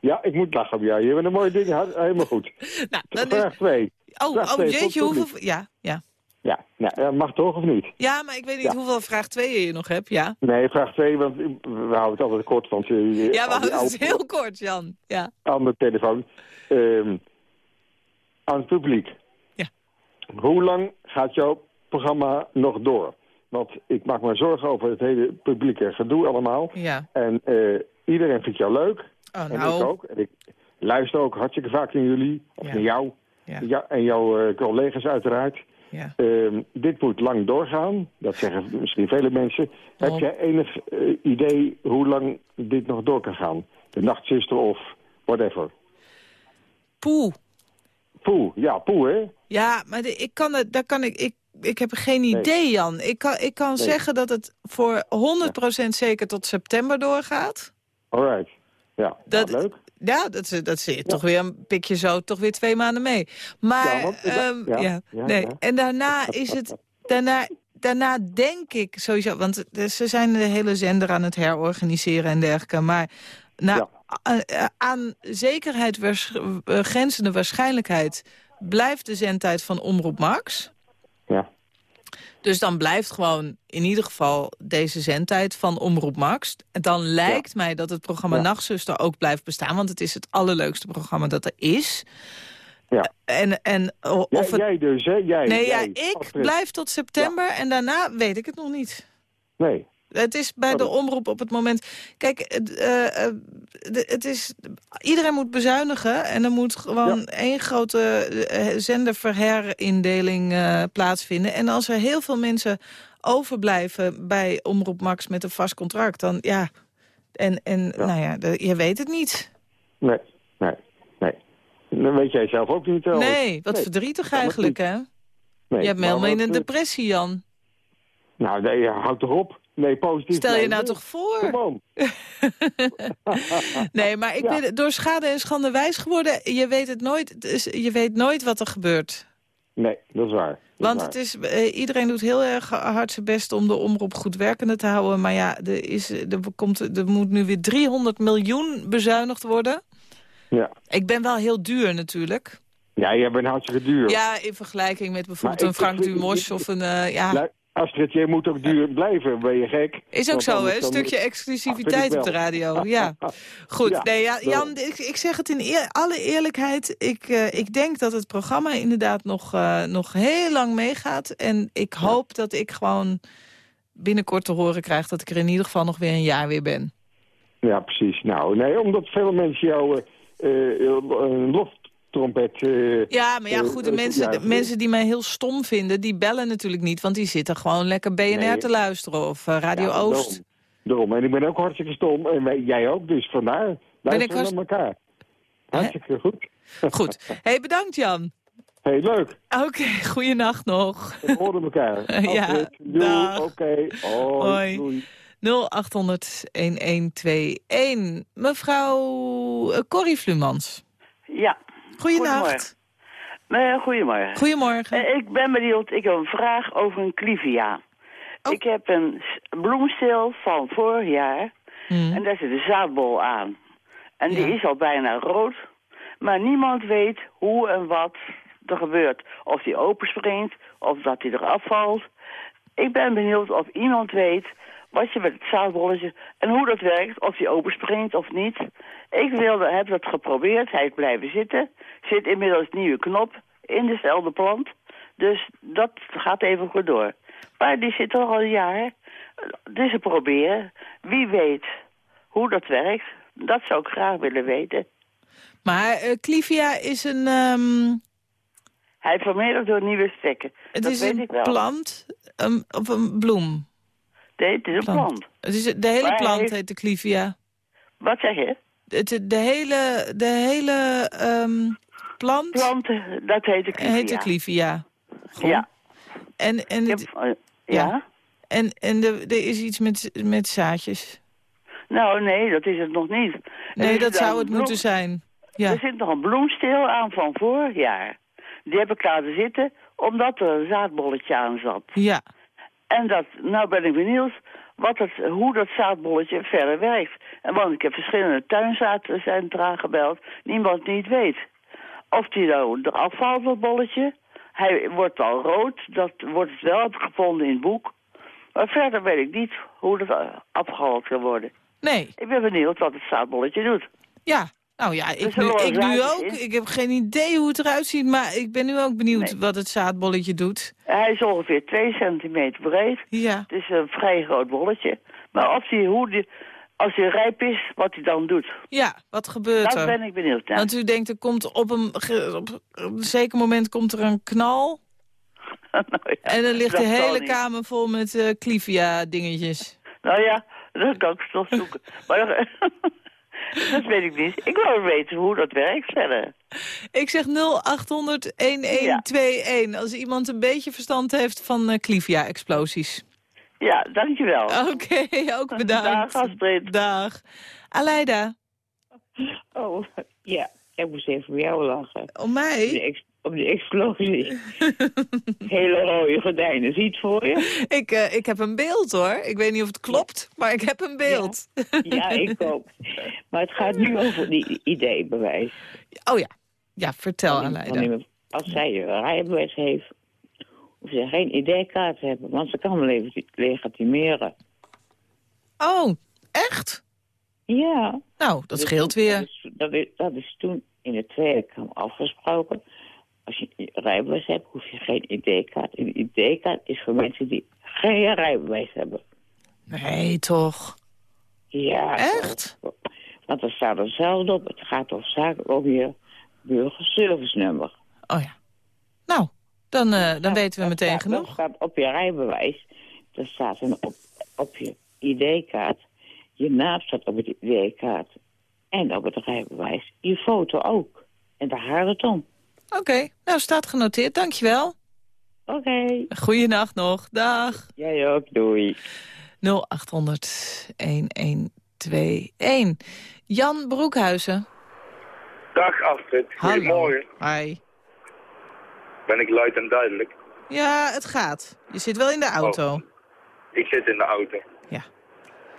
ja, ik moet lachen om jou. Je bent een mooi ding. Helemaal goed. Nou, dan is... Vraag 2. Oh, oh jeetje, hoeveel... Ja, ja. Ja, nou, dat mag toch of niet? ja, maar ik weet niet Ja. hoeveel vraag 2 je nog hebt, ja. Nee, vraag 2, want we houden het altijd kort, want uh, Ja, maar het is heel kort, Jan. Ja. aan de telefoon. Ehm, aan het publiek. Ja. Hoe lang gaat jouw programma nog door? Want ik maak me zorgen over het hele publieke gedoe allemaal. Ja. En eh, iedereen vindt jou leuk. Oh, en nou. ik ook. En ik, luister ook hartstikke vaak naar jullie. Of Ja. naar jou. Ja. Ja, en jouw eh, collega's uiteraard. Ja. Ehm, dit moet lang doorgaan. Dat zeggen misschien vele mensen. Heb jij enig eh, idee hoe lang dit nog door kan gaan? De nachtzuster of whatever. Poeh. Poeh, ja, poeh, hè? Ja, maar de- ik kan daar kan ik, ik, ik heb geen idee, Jan. Ik kan, ik kan Nee. zeggen dat het voor 100% zeker tot september doorgaat. Alright. Ja, Dat, nou, leuk. Ja, dat, dat zie je toch weer een pikje zo, toch weer twee maanden mee. Maar, Ja, want- ehm, ja, ja, ja, nee. ja. En daarna is het, daarna, daarna denk ik sowieso, want eh, ze zijn de hele zender aan het herorganiseren en dergelijke. Maar na, a- aan zekerheid waars- eh, grenzende waarschijnlijkheid blijft de zendtijd van Omroep Max. Dus dan blijft gewoon in ieder geval deze zendtijd van Omroep Max. En dan lijkt mij dat het programma Ja. Nachtzuster ook blijft bestaan. Want het is het allerleukste programma dat er is. Ja. En, en o- Jij, of het... jij dus, hè? Jij, nee, ja, ik Astrid. blijf tot september en daarna weet ik het nog niet. Nee. Het is bij de omroep op het moment... Kijk, het, eh, eh, het is, iedereen moet bezuinigen... en er moet gewoon één grote eh, zenderverherindeling plaatsvinden. En als er heel veel mensen overblijven bij Omroep Max met een vast contract... dan ja, en, en nou ja, de- je weet het niet. Nee, nee, nee. Dat weet jij zelf ook niet. trouwens. Nee, wat Nee. verdrietig eigenlijk, hè? Nee, je hebt me helemaal in een depressie, Jan. Nou, nee, houd toch op. Nee, positief. Stel je nou toch voor? Gewoon. Nee, maar ik Ja. ben door schade en schande wijs geworden. Je weet het nooit, dus je weet nooit wat er gebeurt. Nee, dat is waar. Dat Want waar. het is, eh, iedereen doet heel erg hard zijn best om de omroep goed werkende te houden. Maar ja, er, is, er, komt, er moet nu weer 300 miljoen bezuinigd worden. Ja. Ik ben wel heel duur natuurlijk. ja, jij bent hartstikke duur. Ja, in vergelijking met bijvoorbeeld Maar een ik- Frank Dumos of een... eh, ja, Astrid, jij moet ook duur blijven. Ben je gek? is ook zo, hè? Een stukje exclusiviteit op de radio. Ja. Goed, Ja, nee, ja. Jan, ik, ik zeg het in eer- alle eerlijkheid. Ik, eh, ik denk dat het programma inderdaad nog, eh, nog heel lang meegaat. En ik hoop dat ik gewoon binnenkort te horen krijg... dat ik er in ieder geval nog weer een jaar weer ben. Ja, precies. Nou, nee, omdat veel mensen jou eh, een Ja, maar ja, eh, goed, de eh, mensen, de mensen die mij heel stom vinden... die bellen natuurlijk niet, want die zitten gewoon lekker BNR Nee. te luisteren... of eh, Radio ja, Oost. Daarom, daarom. En ik ben ook hartstikke stom. En jij ook, dus vandaar. ik Luisteren hartst- naar elkaar. Hartstikke goed. Goed. hey, bedankt Jan. Hey, leuk. Oké, goeienacht nog. We horen elkaar. Ja. Oké. Hoi. Hoi. Doei. 0800-1121. Mevrouw Corrie Flumans. Ja. Nee, goedemorgen. Goedemorgen. Eh, ik ben benieuwd, ik heb een vraag over een clivia. Oh. Ik heb een bloemsteel van vorig jaar en daar zit een zaadbol aan. En die Hmm. Is al bijna rood, maar niemand weet hoe en wat er gebeurt. Of die openspringt, of dat die eraf valt. Ik ben benieuwd of iemand weet wat je met het zaadbolletje en hoe dat werkt, of die openspringt of niet. Ik wilde, heb dat geprobeerd, hij is blijven zitten. Zit inmiddels nieuwe knop in dezelfde plant. Dus dat gaat even goed door. Maar die zit er al een jaar. Dus we proberen. Wie weet hoe dat werkt, dat zou ik graag willen weten. Maar eh, Clivia is een... ehm, Hij vermeerdert door nieuwe stekken. het dat is weet een ik wel. plant een, of een bloem. Nee, het is een plant. Het is, de hele Maar plant heeft- heet de Clivia. Wat zeg je? Het, de hele, de hele ehm, plant, Plant, dat heet de clivia. heet de Clivia. Ja. En, en, het- ja. En, en er, er is iets met, met zaadjes. Nou, nee, dat is het nog niet. Nee, dat zou het bloem- moeten zijn. Ja. Er zit nog een bloemsteel aan van vorig jaar. Die heb ik laten zitten, omdat er een zaadbolletje aan zat. Ja. En dat, nou ben ik benieuwd wat het, hoe dat zaadbolletje verder werkt. En want ik heb verschillende tuinzaadcentra gebeld, niemand niet weet. Of die nou eraf valt, dat bolletje. Hij wordt al rood, dat wordt het wel gevonden in het boek. Maar verder weet ik niet hoe dat eh, afgehaald kan worden. Nee. Ik ben benieuwd wat het zaadbolletje doet. Ja. Nou ja, ik nu, ik nu ook. Ik heb geen idee hoe het eruit ziet, maar ik ben nu ook benieuwd wat het zaadbolletje doet. Hij is ongeveer 2 centimeter breed. Ja. Het is een vrij groot bolletje. Maar of die, hoe die, als hij rijp is, wat hij dan doet. Ja, wat gebeurt Dat er? ben ik benieuwd naar. Want u denkt, er komt op een, op een zeker moment komt er een knal... en dan ligt de hele niet. kamer vol met eh Clivia-dingetjes. Nou ja, dat kan ik toch zoeken. maar eh, dat weet ik niet. Ik wil weten hoe dat werkt verder. Ik zeg 0800-1121 als iemand een beetje verstand heeft van eh Clivia-explosies. Ja, dankjewel. Oké, ook bedankt. Dag, Astrid. Dag. Aleida. Oh, ja. Ik moest even voor jou lachen. Om mij? Op die, explosie. Hele rode gordijnen. Zie je het voor je? Ik, eh, ik heb een beeld hoor. Ik weet niet of het klopt, maar ik heb een beeld. Ja, ik ook. Maar het gaat nu over die ideebewijs. Oh ja. Ja, vertel Aleida. Als zij een rijbewijs heeft, hoeft ze geen ID-kaart te hebben. Want ze kan even legitimeren. Oh, echt? Ja. Nou, dat Dus scheelt Dat weer. is, dat, is, dat is toen in de Tweede Kamer afgesproken. Als je een rijbewijs hebt, hoef je geen ID-kaart. Een ID-kaart is voor mensen die geen rijbewijs hebben. Nee, toch? Ja. Echt? toch. Want er staat hetzelfde op. Het gaat over zaken over je burgerservice-nummer. Oh ja. Nou, dan, eh, dan weten we meteen Dat genoeg. staat op je rijbewijs. Er staat een op, op je ID-kaart. Je naam staat op het ID-kaart. En op het rijbewijs. Je foto ook. En daar gaat het om. Oké, nou staat genoteerd. Dankjewel. Oké. Goeienacht nog. Dag. Jij ook. Doei. 0800 1121. Jan Broekhuizen. Dag Astrid, goedemorgen. Hi. Ben ik luid en duidelijk? Ja, het gaat. Je zit wel in de auto. Ik zit in de auto.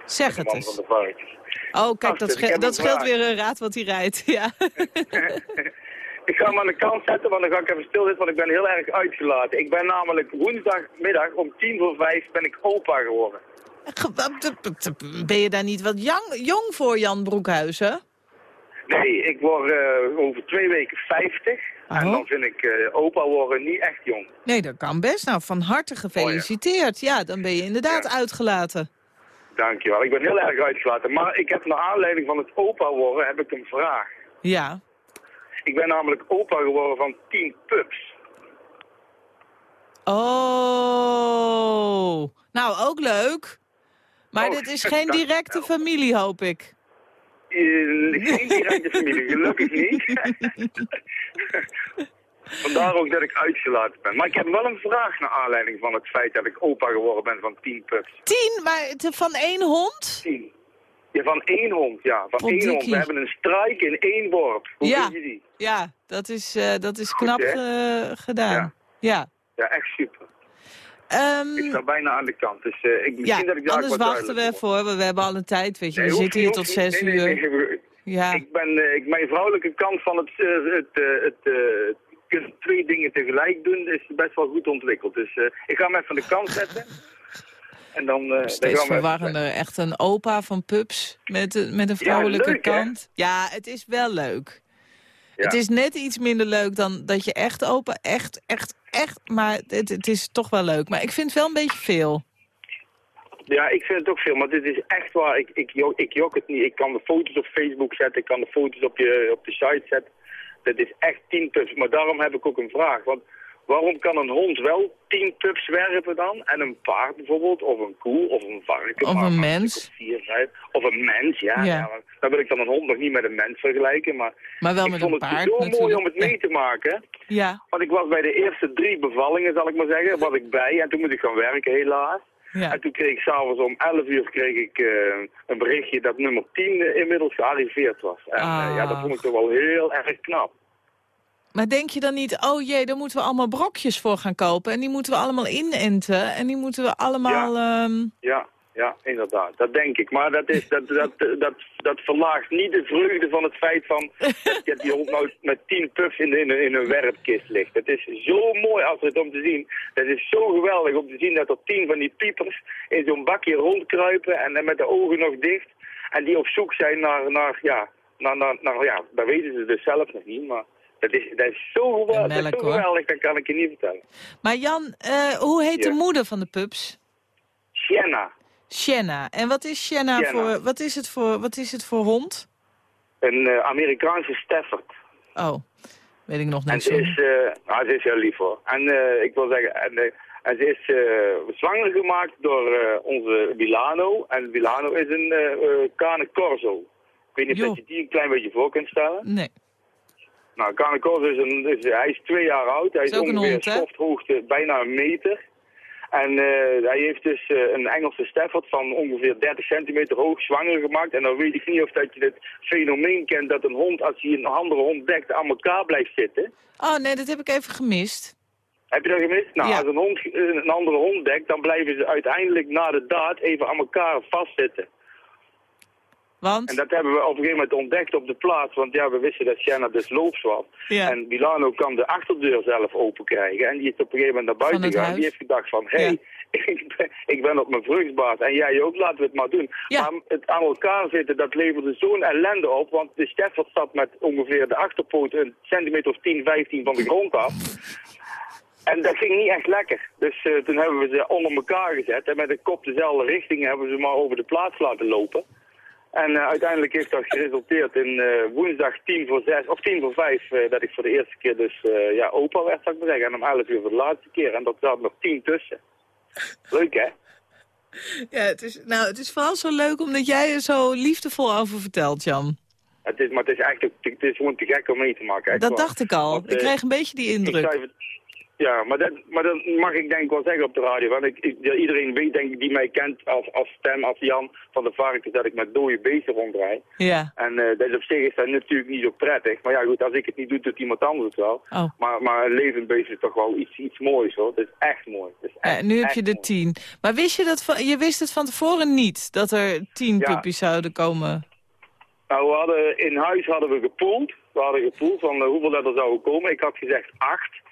Zeg De het man van eens. de. Oh, kijk, Astrid, dat, dat scheelt weer een raad wat hij rijdt. Ja. Ik ga hem aan de kant zetten, want dan ga ik even stilzitten, want ik ben heel erg uitgelaten. Ik ben namelijk woensdagmiddag om tien voor vijf ben ik opa geworden. Ben je daar niet wat jong, voor, Jan Broekhuizen? Nee, ik word eh, over twee weken 50. En dan vind ik eh, opa worden niet echt jong. Nee, dat kan best. Nou, van harte gefeliciteerd. ja. dan ben je inderdaad uitgelaten. Dankjewel, ik ben heel erg uitgelaten. Maar ik heb naar aanleiding van het opa worden, heb ik een vraag. Ja. Ik ben namelijk opa geworden van 10 pups. Oh. Nou, ook leuk. Maar Oh, dit is geen directe familie, hoop ik. Eh, geen directe familie, gelukkig niet. Vandaar ook dat ik uitgelaten ben. Maar ik heb wel een vraag naar aanleiding van het feit dat ik opa geworden ben van 10 pups. Tien, maar van één hond? 10. Ja, van één hond, ja. Van één hond. We hebben een strijk in één worp. Hoe Ja. vind je die? Ja, dat is, eh, dat is knap ge- gedaan. Ja. Ja, echt super. Ehm, Ik sta bijna aan de kant, dus eh, ik, ja, misschien dat ik daar anders wachten we even hoor. We, we hebben alle tijd, weet je. Nee, we zitten hier tot zes Nee, nee, uur. Ja. Ik ben, eh, ik, mijn vrouwelijke kant van het, eh, het, eh, het, eh, twee dingen tegelijk doen is best wel goed ontwikkeld. Dus eh, ik ga hem even aan de kant zetten. En dan, eh, Steeds verwarrender. Echt een opa van pups met, een- met een vrouwelijke leuk, hè? kant. Ja, het is wel leuk. Ja. Het is net iets minder leuk dan dat je echt opa... Echt, echt, echt... Maar het, het is toch wel leuk. Maar ik vind het wel een beetje veel. Ja, ik vind het ook veel, maar dit is echt waar. Ik, ik, jok, ik jok het niet. Ik kan de foto's op Facebook zetten, ik kan de foto's op, je, op de site zetten. Dat is echt 10 pups. Maar daarom heb ik ook een vraag. Want waarom kan een hond wel 10 pups werven dan? En een paard bijvoorbeeld, of een koe, of een varken. Of maar een mens. Vier, vijf, of een mens, ja. Ja. dan wil ik dan een hond nog niet met een mens vergelijken. Maar, Maar wel ik met vond een het paard zo mooi natuurlijk. om het mee te maken. Ja. Want ik was bij de eerste drie bevallingen, zal ik maar zeggen, was ik bij. En toen moest ik gaan werken, helaas. Ja. En toen kreeg ik s'avonds om 11 uur kreeg ik, eh, een berichtje dat nummer 10 inmiddels gearriveerd was. En eh, ja, dat vond ik toch wel heel erg knap. Maar denk je dan niet, oh jee, daar moeten we allemaal brokjes voor gaan kopen. En die moeten we allemaal inenten. En die moeten we allemaal... ehm, Ja, ja, inderdaad. Dat denk ik. Maar dat, is, dat, dat, dat, dat verlaagt niet de vreugde van het feit van dat die hond nou met tien puffs in, in, een- in een werpkist ligt. Het is zo mooi als het om te zien. Het is zo geweldig om te zien dat er tien van die piepers in zo'n bakje rondkruipen en, en met de ogen nog dicht. En die op zoek zijn naar, naar ja, naar, naar, naar, ja, dat weten ze dus zelf nog niet, maar... Dat is, dat is zo geweldig, dat is melk, zo hoor. geweldig, dat kan ik je niet vertellen. Maar Jan, eh, hoe heet Ja. de moeder van de pups? Sienna. Shanna. En wat is Shanna. voor... Wat is het voor, wat is het voor hond? Een eh, Amerikaanse Stafford. Oh, weet ik nog En niet ze zo. is, eh, nou, ze is heel lief hoor. En ik wil zeggen, en, en ze is zwanger gemaakt door onze Milano. En Milano is een Cane Corso. Ik weet niet of dat je die een klein beetje voor kunt stellen. Nee. Nou, Cane Corso is een, is, hij is twee jaar oud. Hij is, ongeveer hond, hè? schofthoogte bijna een meter. En eh, hij heeft dus eh, een Engelse Stafford van ongeveer 30 centimeter hoog zwanger gemaakt. En dan weet ik niet of dat je het fenomeen kent dat een hond, als hij een andere hond dekt, aan elkaar blijft zitten. Oh, nee, dat heb ik even gemist. Heb je dat gemist? Nou, als een, hond, een andere hond dekt, dan blijven ze uiteindelijk na de daad even aan elkaar vastzitten. Want? En dat hebben we op een gegeven moment ontdekt op de plaats, want ja, we wisten dat Shanna dus loops was. Ja. En Milano kan de achterdeur zelf open krijgen. En die is op een gegeven moment naar buiten gegaan. Die heeft gedacht van, hé, hey, ik, ben, ik ben op mijn vruchtbaat en jij ook, laten we het maar doen. Maar het aan elkaar zitten, dat leverde zo'n ellende op, want de Stafford zat met ongeveer de achterpoot een centimeter of 10, 15 van de grond af. En dat ging niet echt lekker. Dus eh, toen hebben we ze onder elkaar gezet en met de kop dezelfde richting hebben we ze maar over de plaats laten lopen. En eh, uiteindelijk heeft dat geresulteerd in eh, woensdag tien voor zes, of tien voor vijf, eh, dat ik voor de eerste keer dus ja, opa werd, zou ik maar zeggen. En om elf uur voor de laatste keer. En dat zat nog tien tussen. Leuk, hè? Ja, het is, nou, het is vooral zo leuk omdat jij er zo liefdevol over vertelt, Jan. Het is, maar het is eigenlijk het is gewoon te gek om mee te maken. echt Dat waar. dacht ik al. Want, ik kreeg een beetje die ik indruk. even- ja, maar dat, maar dat mag ik denk ik wel zeggen op de radio. Want ik, iedereen weet denk ik die mij kent als, als stem, als Jan van de Varkens, dat ik met dode beesten rondrijd. Ja. En eh, dat is op zich is dat natuurlijk niet zo prettig. Maar ja goed, als ik het niet doe, doet iemand anders het wel. Oh. Maar, maar een levend beest is toch wel iets, iets moois hoor. Het is echt mooi. Het is echt, nu heb je de mooi. tien. Maar wist je dat van, je wist het van tevoren niet, dat er tien Ja. puppies zouden komen? Nou, we hadden, in huis hadden we gepoeld. We hadden gepoeld van eh, hoeveel dat er zouden komen. Ik had gezegd acht.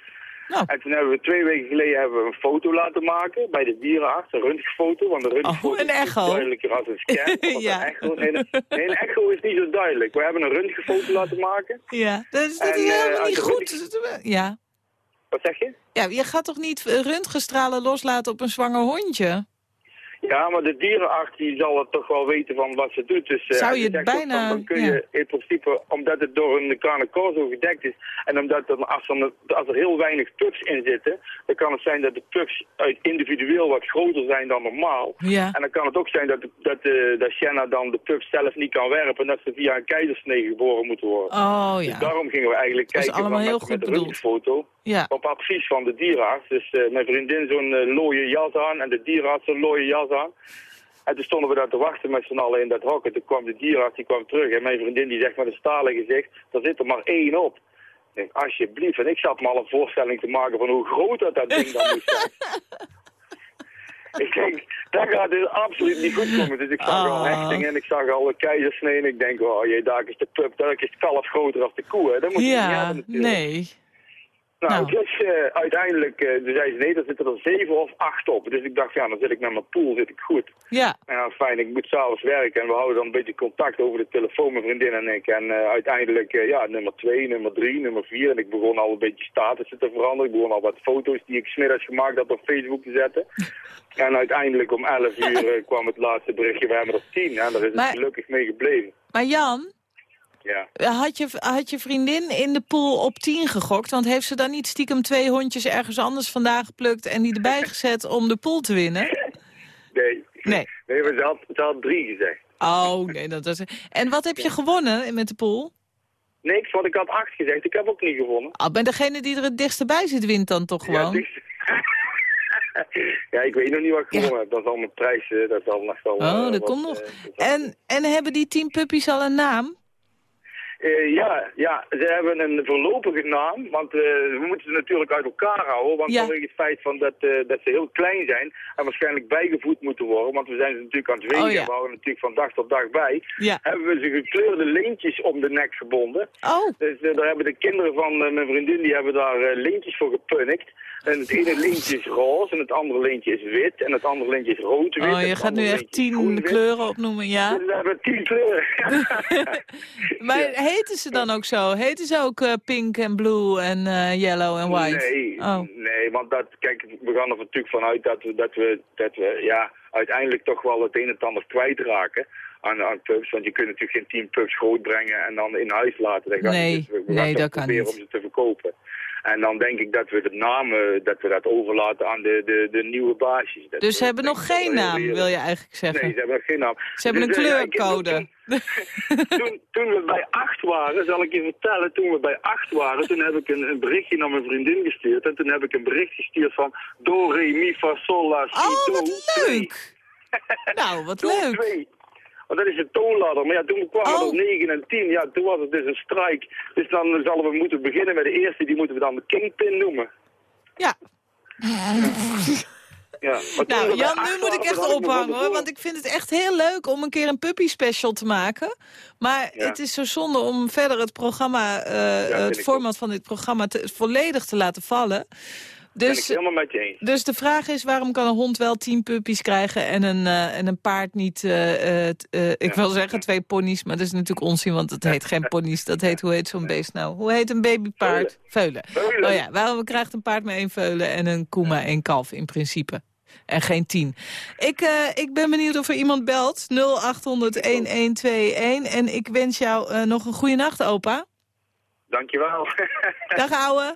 Nou. En toen hebben we twee weken geleden hebben we een foto laten maken bij de dierenarts, een röntgenfoto. Want de röntgenfoto Oh, een is echo. duidelijker als een scan. Ja. een echo, nee, een- nee, een echo is niet zo duidelijk. We hebben een röntgenfoto laten maken. Ja, dat is, En, is eh, helemaal niet goed. Ja. Wat zeg je? ja, je gaat toch niet eh, röntgenstralen loslaten op een zwanger hondje? Ja, maar de dierenarts die zal het toch wel weten van wat ze doet. Dus, eh, Zou je het ook bijna- dan kun ja. je in principe, omdat het door een corso gedekt is... en omdat er, als, er, als er heel weinig pups in zitten... dan kan het zijn dat de pups uit individueel wat groter zijn dan normaal. Ja. En dan kan het ook zijn dat, dat, eh, dat Shanna dan de pups zelf niet kan werpen... en dat ze via een keizersnee geboren moeten worden. Oh Dus ja. daarom gingen we eigenlijk Dat is kijken allemaal van, heel met, goed met de bedoeld. röntgenfoto Ja. op advies van de dierenarts. Dus eh, mijn vriendin zo'n eh, looie jas aan en de dierenarts zo'n looie jas aan. En toen stonden we daar te wachten met z'n allen in dat hok. En toen kwam de dierenarts, die kwam terug. En mijn vriendin die zegt met een stalen gezicht, er zit er maar één op. Ik denk, alsjeblieft. En ik zat me al een voorstelling te maken van hoe groot dat, dat ding dan moest zijn. ik denk, dat gaat dus absoluut niet goed komen. Dus ik zag al Ah. hechtingen en ik zag al een keizersnee. En ik denk, oh jee, daar is de pup, daar is het kalf groter dan de koe. Hè. Dat moet je niet Ja, hebben natuurlijk. nee. Nou, Nou. dus eh, uiteindelijk, toen zei ze nee, er zitten er zeven of acht op. Dus ik dacht, ja, dan zit ik met mijn pool, zit ik goed. Ja. En ja, fijn, ik moet s'avonds werken en we houden dan een beetje contact over de telefoon, mijn vriendin en ik. En eh, uiteindelijk, ja, nummer twee, nummer drie, nummer vier. En ik begon al een beetje statussen te veranderen. Ik begon al wat foto's die ik smiddags gemaakt had op Facebook te zetten. En uiteindelijk om 11 uur kwam het laatste berichtje, we hebben er tien. En daar is Maar- het gelukkig mee gebleven. Maar Jan, Ja. had je, had je vriendin in de pool op 10 gegokt? Want heeft ze dan niet stiekem twee hondjes ergens anders vandaan geplukt... en die erbij gezet om de pool te winnen? Nee. Nee. Nee, maar ze had, ze had drie gezegd. Oh, nee. Dat is... En wat heb je gewonnen met de pool? Niks, want ik had acht gezegd. Ik heb ook niet gewonnen. Oh, ben degene die er het dichtst bij zit, wint dan toch gewoon? ja, ik weet nog niet wat ik gewonnen heb. Dat is al mijn prijs. eh, Dat is al nog wel... Oh, eh, dat komt nog. eh, En, en hebben die tien puppies al een naam? Eh, ja, ja, ze hebben een voorlopige naam, want eh, we moeten ze natuurlijk uit elkaar houden. Want Ja. vanwege het feit van dat, eh, dat ze heel klein zijn en waarschijnlijk bijgevoed moeten worden, want we zijn ze natuurlijk aan het wegen Oh, ja. en we houden natuurlijk van dag tot dag bij, Ja. hebben we ze gekleurde lintjes om de nek gebonden. Oh. Dus daar hebben de kinderen van mijn vriendin, die hebben daar lintjes voor gepunnikt. En het ene lintje is roze en het andere lintje is wit en het andere lintje is rood-wit. Oh, je het gaat nu echt tien kleuren opnoemen, ja? We hebben tien kleuren. Maar heten ze dan ook zo? Heten ze ook eh, pink en blue en eh, yellow en white? Nee, Oh. nee, want dat, kijk, we gaan er natuurlijk vanuit dat we, dat we, dat we ja, uiteindelijk toch wel het een en ander kwijtraken aan, aan pubs. Want je kunt natuurlijk geen tien pubs grootbrengen en dan in huis laten. Gaat Nee. Dus we, we nee, dat kan proberen niet. om ze te verkopen. En dan denk ik dat we de namen, dat we dat overlaten aan de, de, de nieuwe baasjes. Dat Dus ze hebben nog geen naam, wil je eigenlijk zeggen? Nee, ze hebben nog geen naam. Ze hebben een Dus, eh, ja, ik heb kleurcode. toen, toen we bij acht waren, zal ik je vertellen, toen we bij acht waren, toen heb ik een, een berichtje naar mijn vriendin gestuurd. En toen heb ik een bericht gestuurd van do, re, mi, fa, sol, la, si, Oh, wat leuk! nou, wat leuk. twee. Want dat is een toonladder. Maar ja, toen kwamen Oh. er 9 en 10. Ja, toen was het dus een strijk. Dus dan zullen we moeten beginnen met de eerste. Die moeten we dan de Kingpin noemen. Ja. Ja. We Nou, Jan, nu moet ik echt ophangen hoor. Want ik vind het echt heel leuk om een keer een puppy special te maken. Maar Ja. het is zo zonde om verder het programma, eh, het format van dit programma te, volledig te laten vallen. Ben ik Dus, helemaal met je eens. dus de vraag is, waarom kan een hond wel tien puppies krijgen en een, eh, en een paard niet, eh, eh, ik wil zeggen twee ponies, maar dat is natuurlijk onzin, want het heet geen ponies. Dat heet, hoe heet zo'n beest nou? Hoe heet een babypaard? Veulen. Veulen. Oh ja, waarom krijgt een paard maar één veulen en een koe maar één kalf in principe? En geen tien. Ik, ik ben benieuwd of er iemand belt. 0800-1121. En ik wens jou nog een goede nacht, opa. Dankjewel. Dag, ouwe.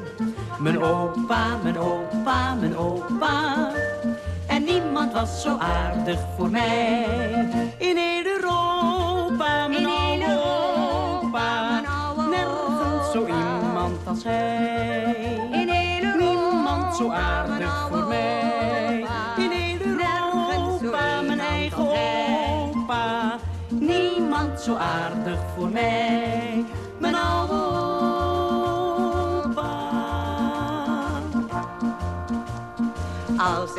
Mijn opa, mijn opa, mijn opa. En niemand was zo aardig voor mij. In heel Europa, mijn oude Europa, opa. Nergens zo iemand als hij. In heel Niemand zo aardig voor mij. In heel Europa, mijn eigen opa. Niemand zo aardig voor mij.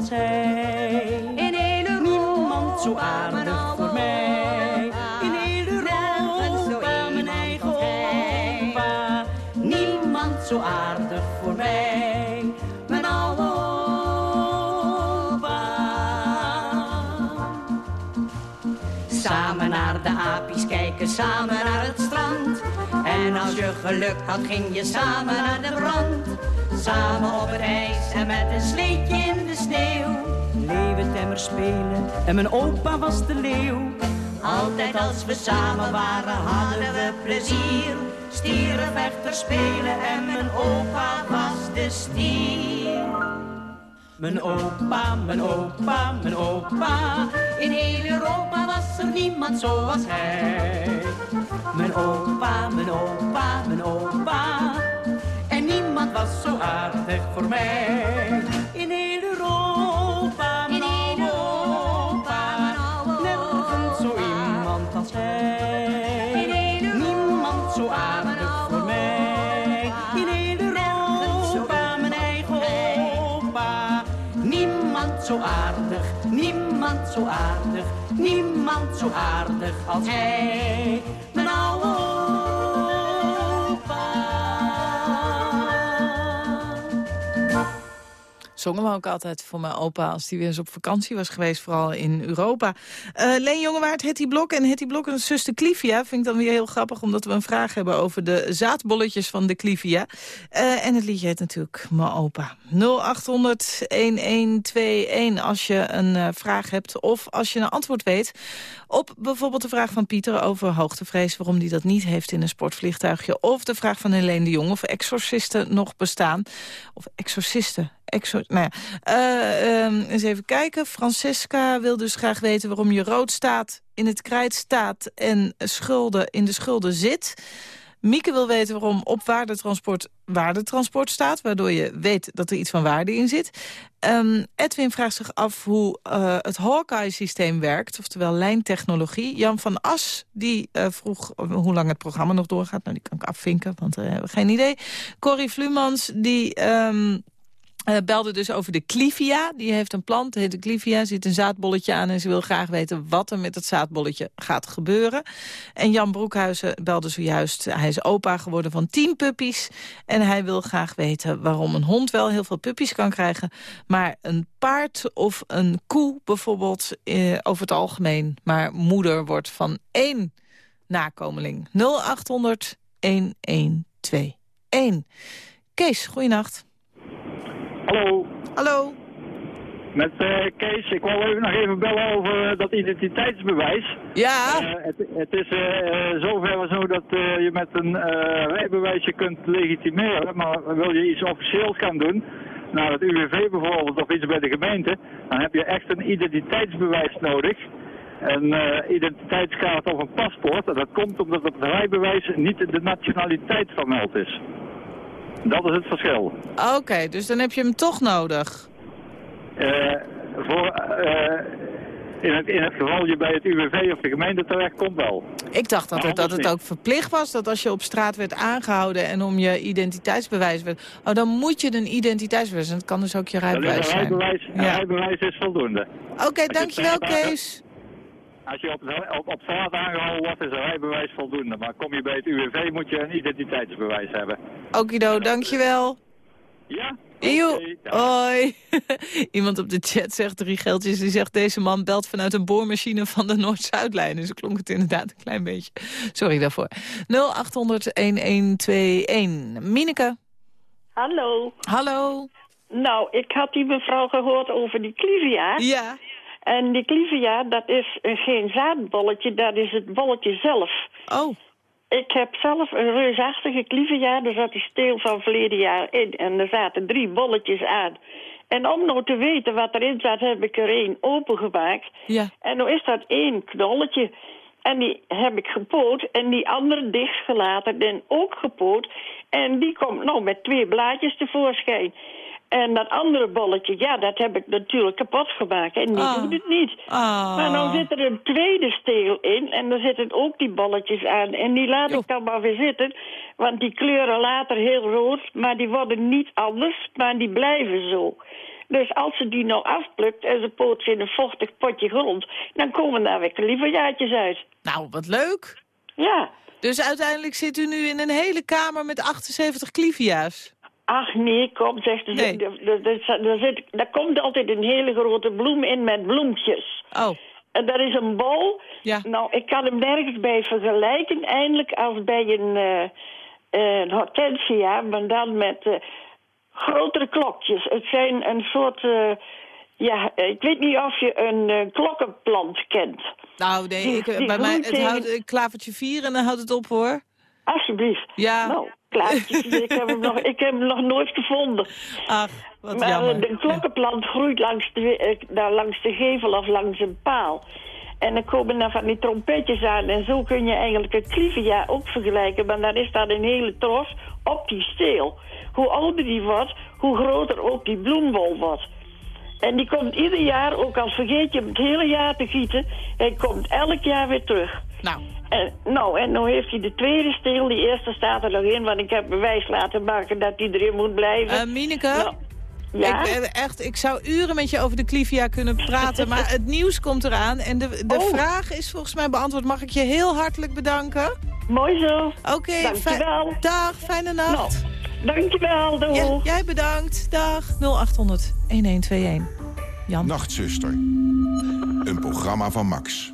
Als hij. In heel Niemand zo aardig voor mij. In zo Europa, mijn eigen opa. Niemand zo aardig voor mij. Mijn oude opa. Samen naar de apies kijken, samen naar het strand. En als je geluk had, ging je samen naar de brand. Samen op het ijs en met een sleetje in de sneeuw. Leeuwentemmer spelen en mijn opa was de leeuw. Altijd als we samen waren, hadden we plezier. Stierenvechter spelen en mijn opa was de stier. Mijn opa, mijn opa, mijn opa. In heel Europa was er niemand zoals hij. Mijn opa, mijn opa, mijn opa. Was Zo aardig voor mij. In heel Europa, In heel Europa, Nergens zo iemand als hij. In heel Niemand zo aardig voor mij. In heel Europa, mijn eigen opa. Niemand zo aardig, niemand zo aardig, niemand zo aardig als hij. Mijn oude Zongen we ook altijd voor mijn opa als die weer eens op vakantie was geweest, vooral in Europa. Eh Leen Jongewaard, Hetty Blok en Hetty Blok en zuster Clivia vind ik dan weer heel grappig, omdat we een vraag hebben over de zaadbolletjes van de Clivia. Eh, en het liedje heet natuurlijk Mijn Opa. 0800-1121 als je een eh, vraag hebt of als je een antwoord weet op bijvoorbeeld de vraag van Pieter over hoogtevrees, waarom die dat niet heeft in een sportvliegtuigje. Of de vraag van Helene de Jong of exorcisten nog bestaan. Of exorcisten. Exor nou ja. Eh, ehm, eens even kijken. Francesca wil dus graag weten waarom je rood staat, in het krijt staat en schulden in de schulden zit. Mieke wil weten waarom op waardetransport waardetransport staat... waardoor je weet dat er iets van waarde in zit. Ehm, Edwin vraagt zich af hoe eh, het Hawkeye-systeem werkt, oftewel lijntechnologie. Jan van As die eh, vroeg hoe lang het programma nog doorgaat. Nou, die kan ik afvinken, want we hebben geen idee. Corrie Vlumans die... ehm, eh, belde dus over de clivia. Die heeft een plant, heet de clivia, zit een zaadbolletje aan... en ze wil graag weten wat er met het zaadbolletje gaat gebeuren. En Jan Broekhuizen belde zojuist. Hij is opa geworden van tien puppies. En hij wil graag weten waarom een hond wel heel veel puppies kan krijgen... maar een paard of een koe bijvoorbeeld eh, over het algemeen... maar moeder wordt van één nakomeling. 0800 1121. Kees, goeienacht. Hallo. Hallo. Met eh, Kees, ik wou even nog even bellen over eh, dat identiteitsbewijs. Ja. Eh, het, het is zover zo dat je met een eh, rijbewijsje kunt legitimeren, maar wil je iets officieels gaan doen, naar het UWV bijvoorbeeld of iets bij de gemeente, dan heb je echt een identiteitsbewijs nodig. Een identiteitskaart of een paspoort. En dat komt omdat op het rijbewijs niet de nationaliteit vermeld is. Dat is het verschil. Oké, dus dan heb je hem toch nodig. Eh, voor, eh, in, het, in het geval je bij het UWV of de gemeente terecht komt wel. Ik dacht dat, het, dat het ook verplicht was dat als je op straat werd aangehouden en om je identiteitsbewijs werd, oh, dan moet je een identiteitsbewijs. En dat kan dus ook je rijbewijs een zijn. rijbewijs, een Ja. rijbewijs is voldoende. Oké, dankjewel Kees. Als je op, op, op straat aangehouden wordt, is een rijbewijs voldoende. Maar kom je bij het UWV, moet je een identiteitsbewijs hebben. Okido, dankjewel. Ja? Hoi. Iemand op de chat zegt drie geldjes. Die zegt deze man belt vanuit een boormachine van de Noord-Zuidlijn. Dus klonk het inderdaad een klein beetje. Sorry daarvoor. 0800-1121. Mineke. Hallo. Hallo. Nou, ik had die mevrouw gehoord over die clivia. Ja. En die clivia, dat is geen zaadbolletje, dat is het bolletje zelf. Oh. Ik heb zelf een reusachtige clivia, er zat die steel van verleden jaar in. En er zaten drie bolletjes aan. En om nou te weten wat erin zat, heb ik er één opengemaakt. Ja. En nou is dat één knolletje. En die heb ik gepoot en die andere dichtgelaten en ook gepoot. En die komt nou met twee blaadjes tevoorschijn. En dat andere bolletje, ja, dat heb ik natuurlijk kapot gemaakt. En die Ah. doet het niet. Ah. Maar dan zit er een tweede steel in en dan zitten ook die bolletjes aan. En die laat ik dan maar weer zitten, want die kleuren later heel rood. Maar die worden niet anders, maar die blijven zo. Dus als ze die nou afplukt en ze poot ze in een vochtig potje grond... dan komen daar weer lieverjaartjes uit. Nou, wat leuk. Ja. Dus uiteindelijk zit u nu in een hele kamer met 78 clivia's. Ach nee, kom, zegt ze. Nee. Er, er, er, er zit, daar komt altijd een hele grote bloem in met bloempjes. Oh. En dat is een bol. Ja. Nou, ik kan hem nergens bij vergelijken, eindelijk, als bij een, eh, een hortensia, maar dan met eh, grotere klokjes. Het zijn een soort, eh, ja, ik weet niet of je een eh, klokkenplant kent. Nou, nee, ik, die bij mij, het tegen- houdt een klavertje 4 en dan houdt het op hoor. Alsjeblieft. Ja. Nou, klaartjes, ik, heb hem nog, ik heb hem nog nooit gevonden. Ach, wat maar jammer. eh, de klokkenplant groeit langs de, eh, daar langs de gevel of langs een paal. En dan komen daar van die trompetjes aan. En zo kun je eigenlijk een clivia ook vergelijken. Maar dan is dat een hele tros op die steel. Hoe ouder die wordt, hoe groter ook die bloembol wordt. En die komt ieder jaar, ook al vergeet je hem het hele jaar te gieten... hij komt elk jaar weer terug. Nou. En, nou, en nu heeft hij de tweede steel. Die eerste staat er nog in, want ik heb bewijs laten maken dat die erin moet blijven. Eh Mineke, Nou, ja? ik, eh, echt, ik zou uren met je over de clivia kunnen praten, maar het nieuws komt eraan. En de, de Oh. vraag is volgens mij beantwoord. Mag ik je heel hartelijk bedanken? Mooi zo. Oké, Dankjewel. dag, fijne nacht. Dankjewel, doei. Ja, jij bedankt. Dag 0800 1121. Jan. Nachtzuster. Een programma van Max.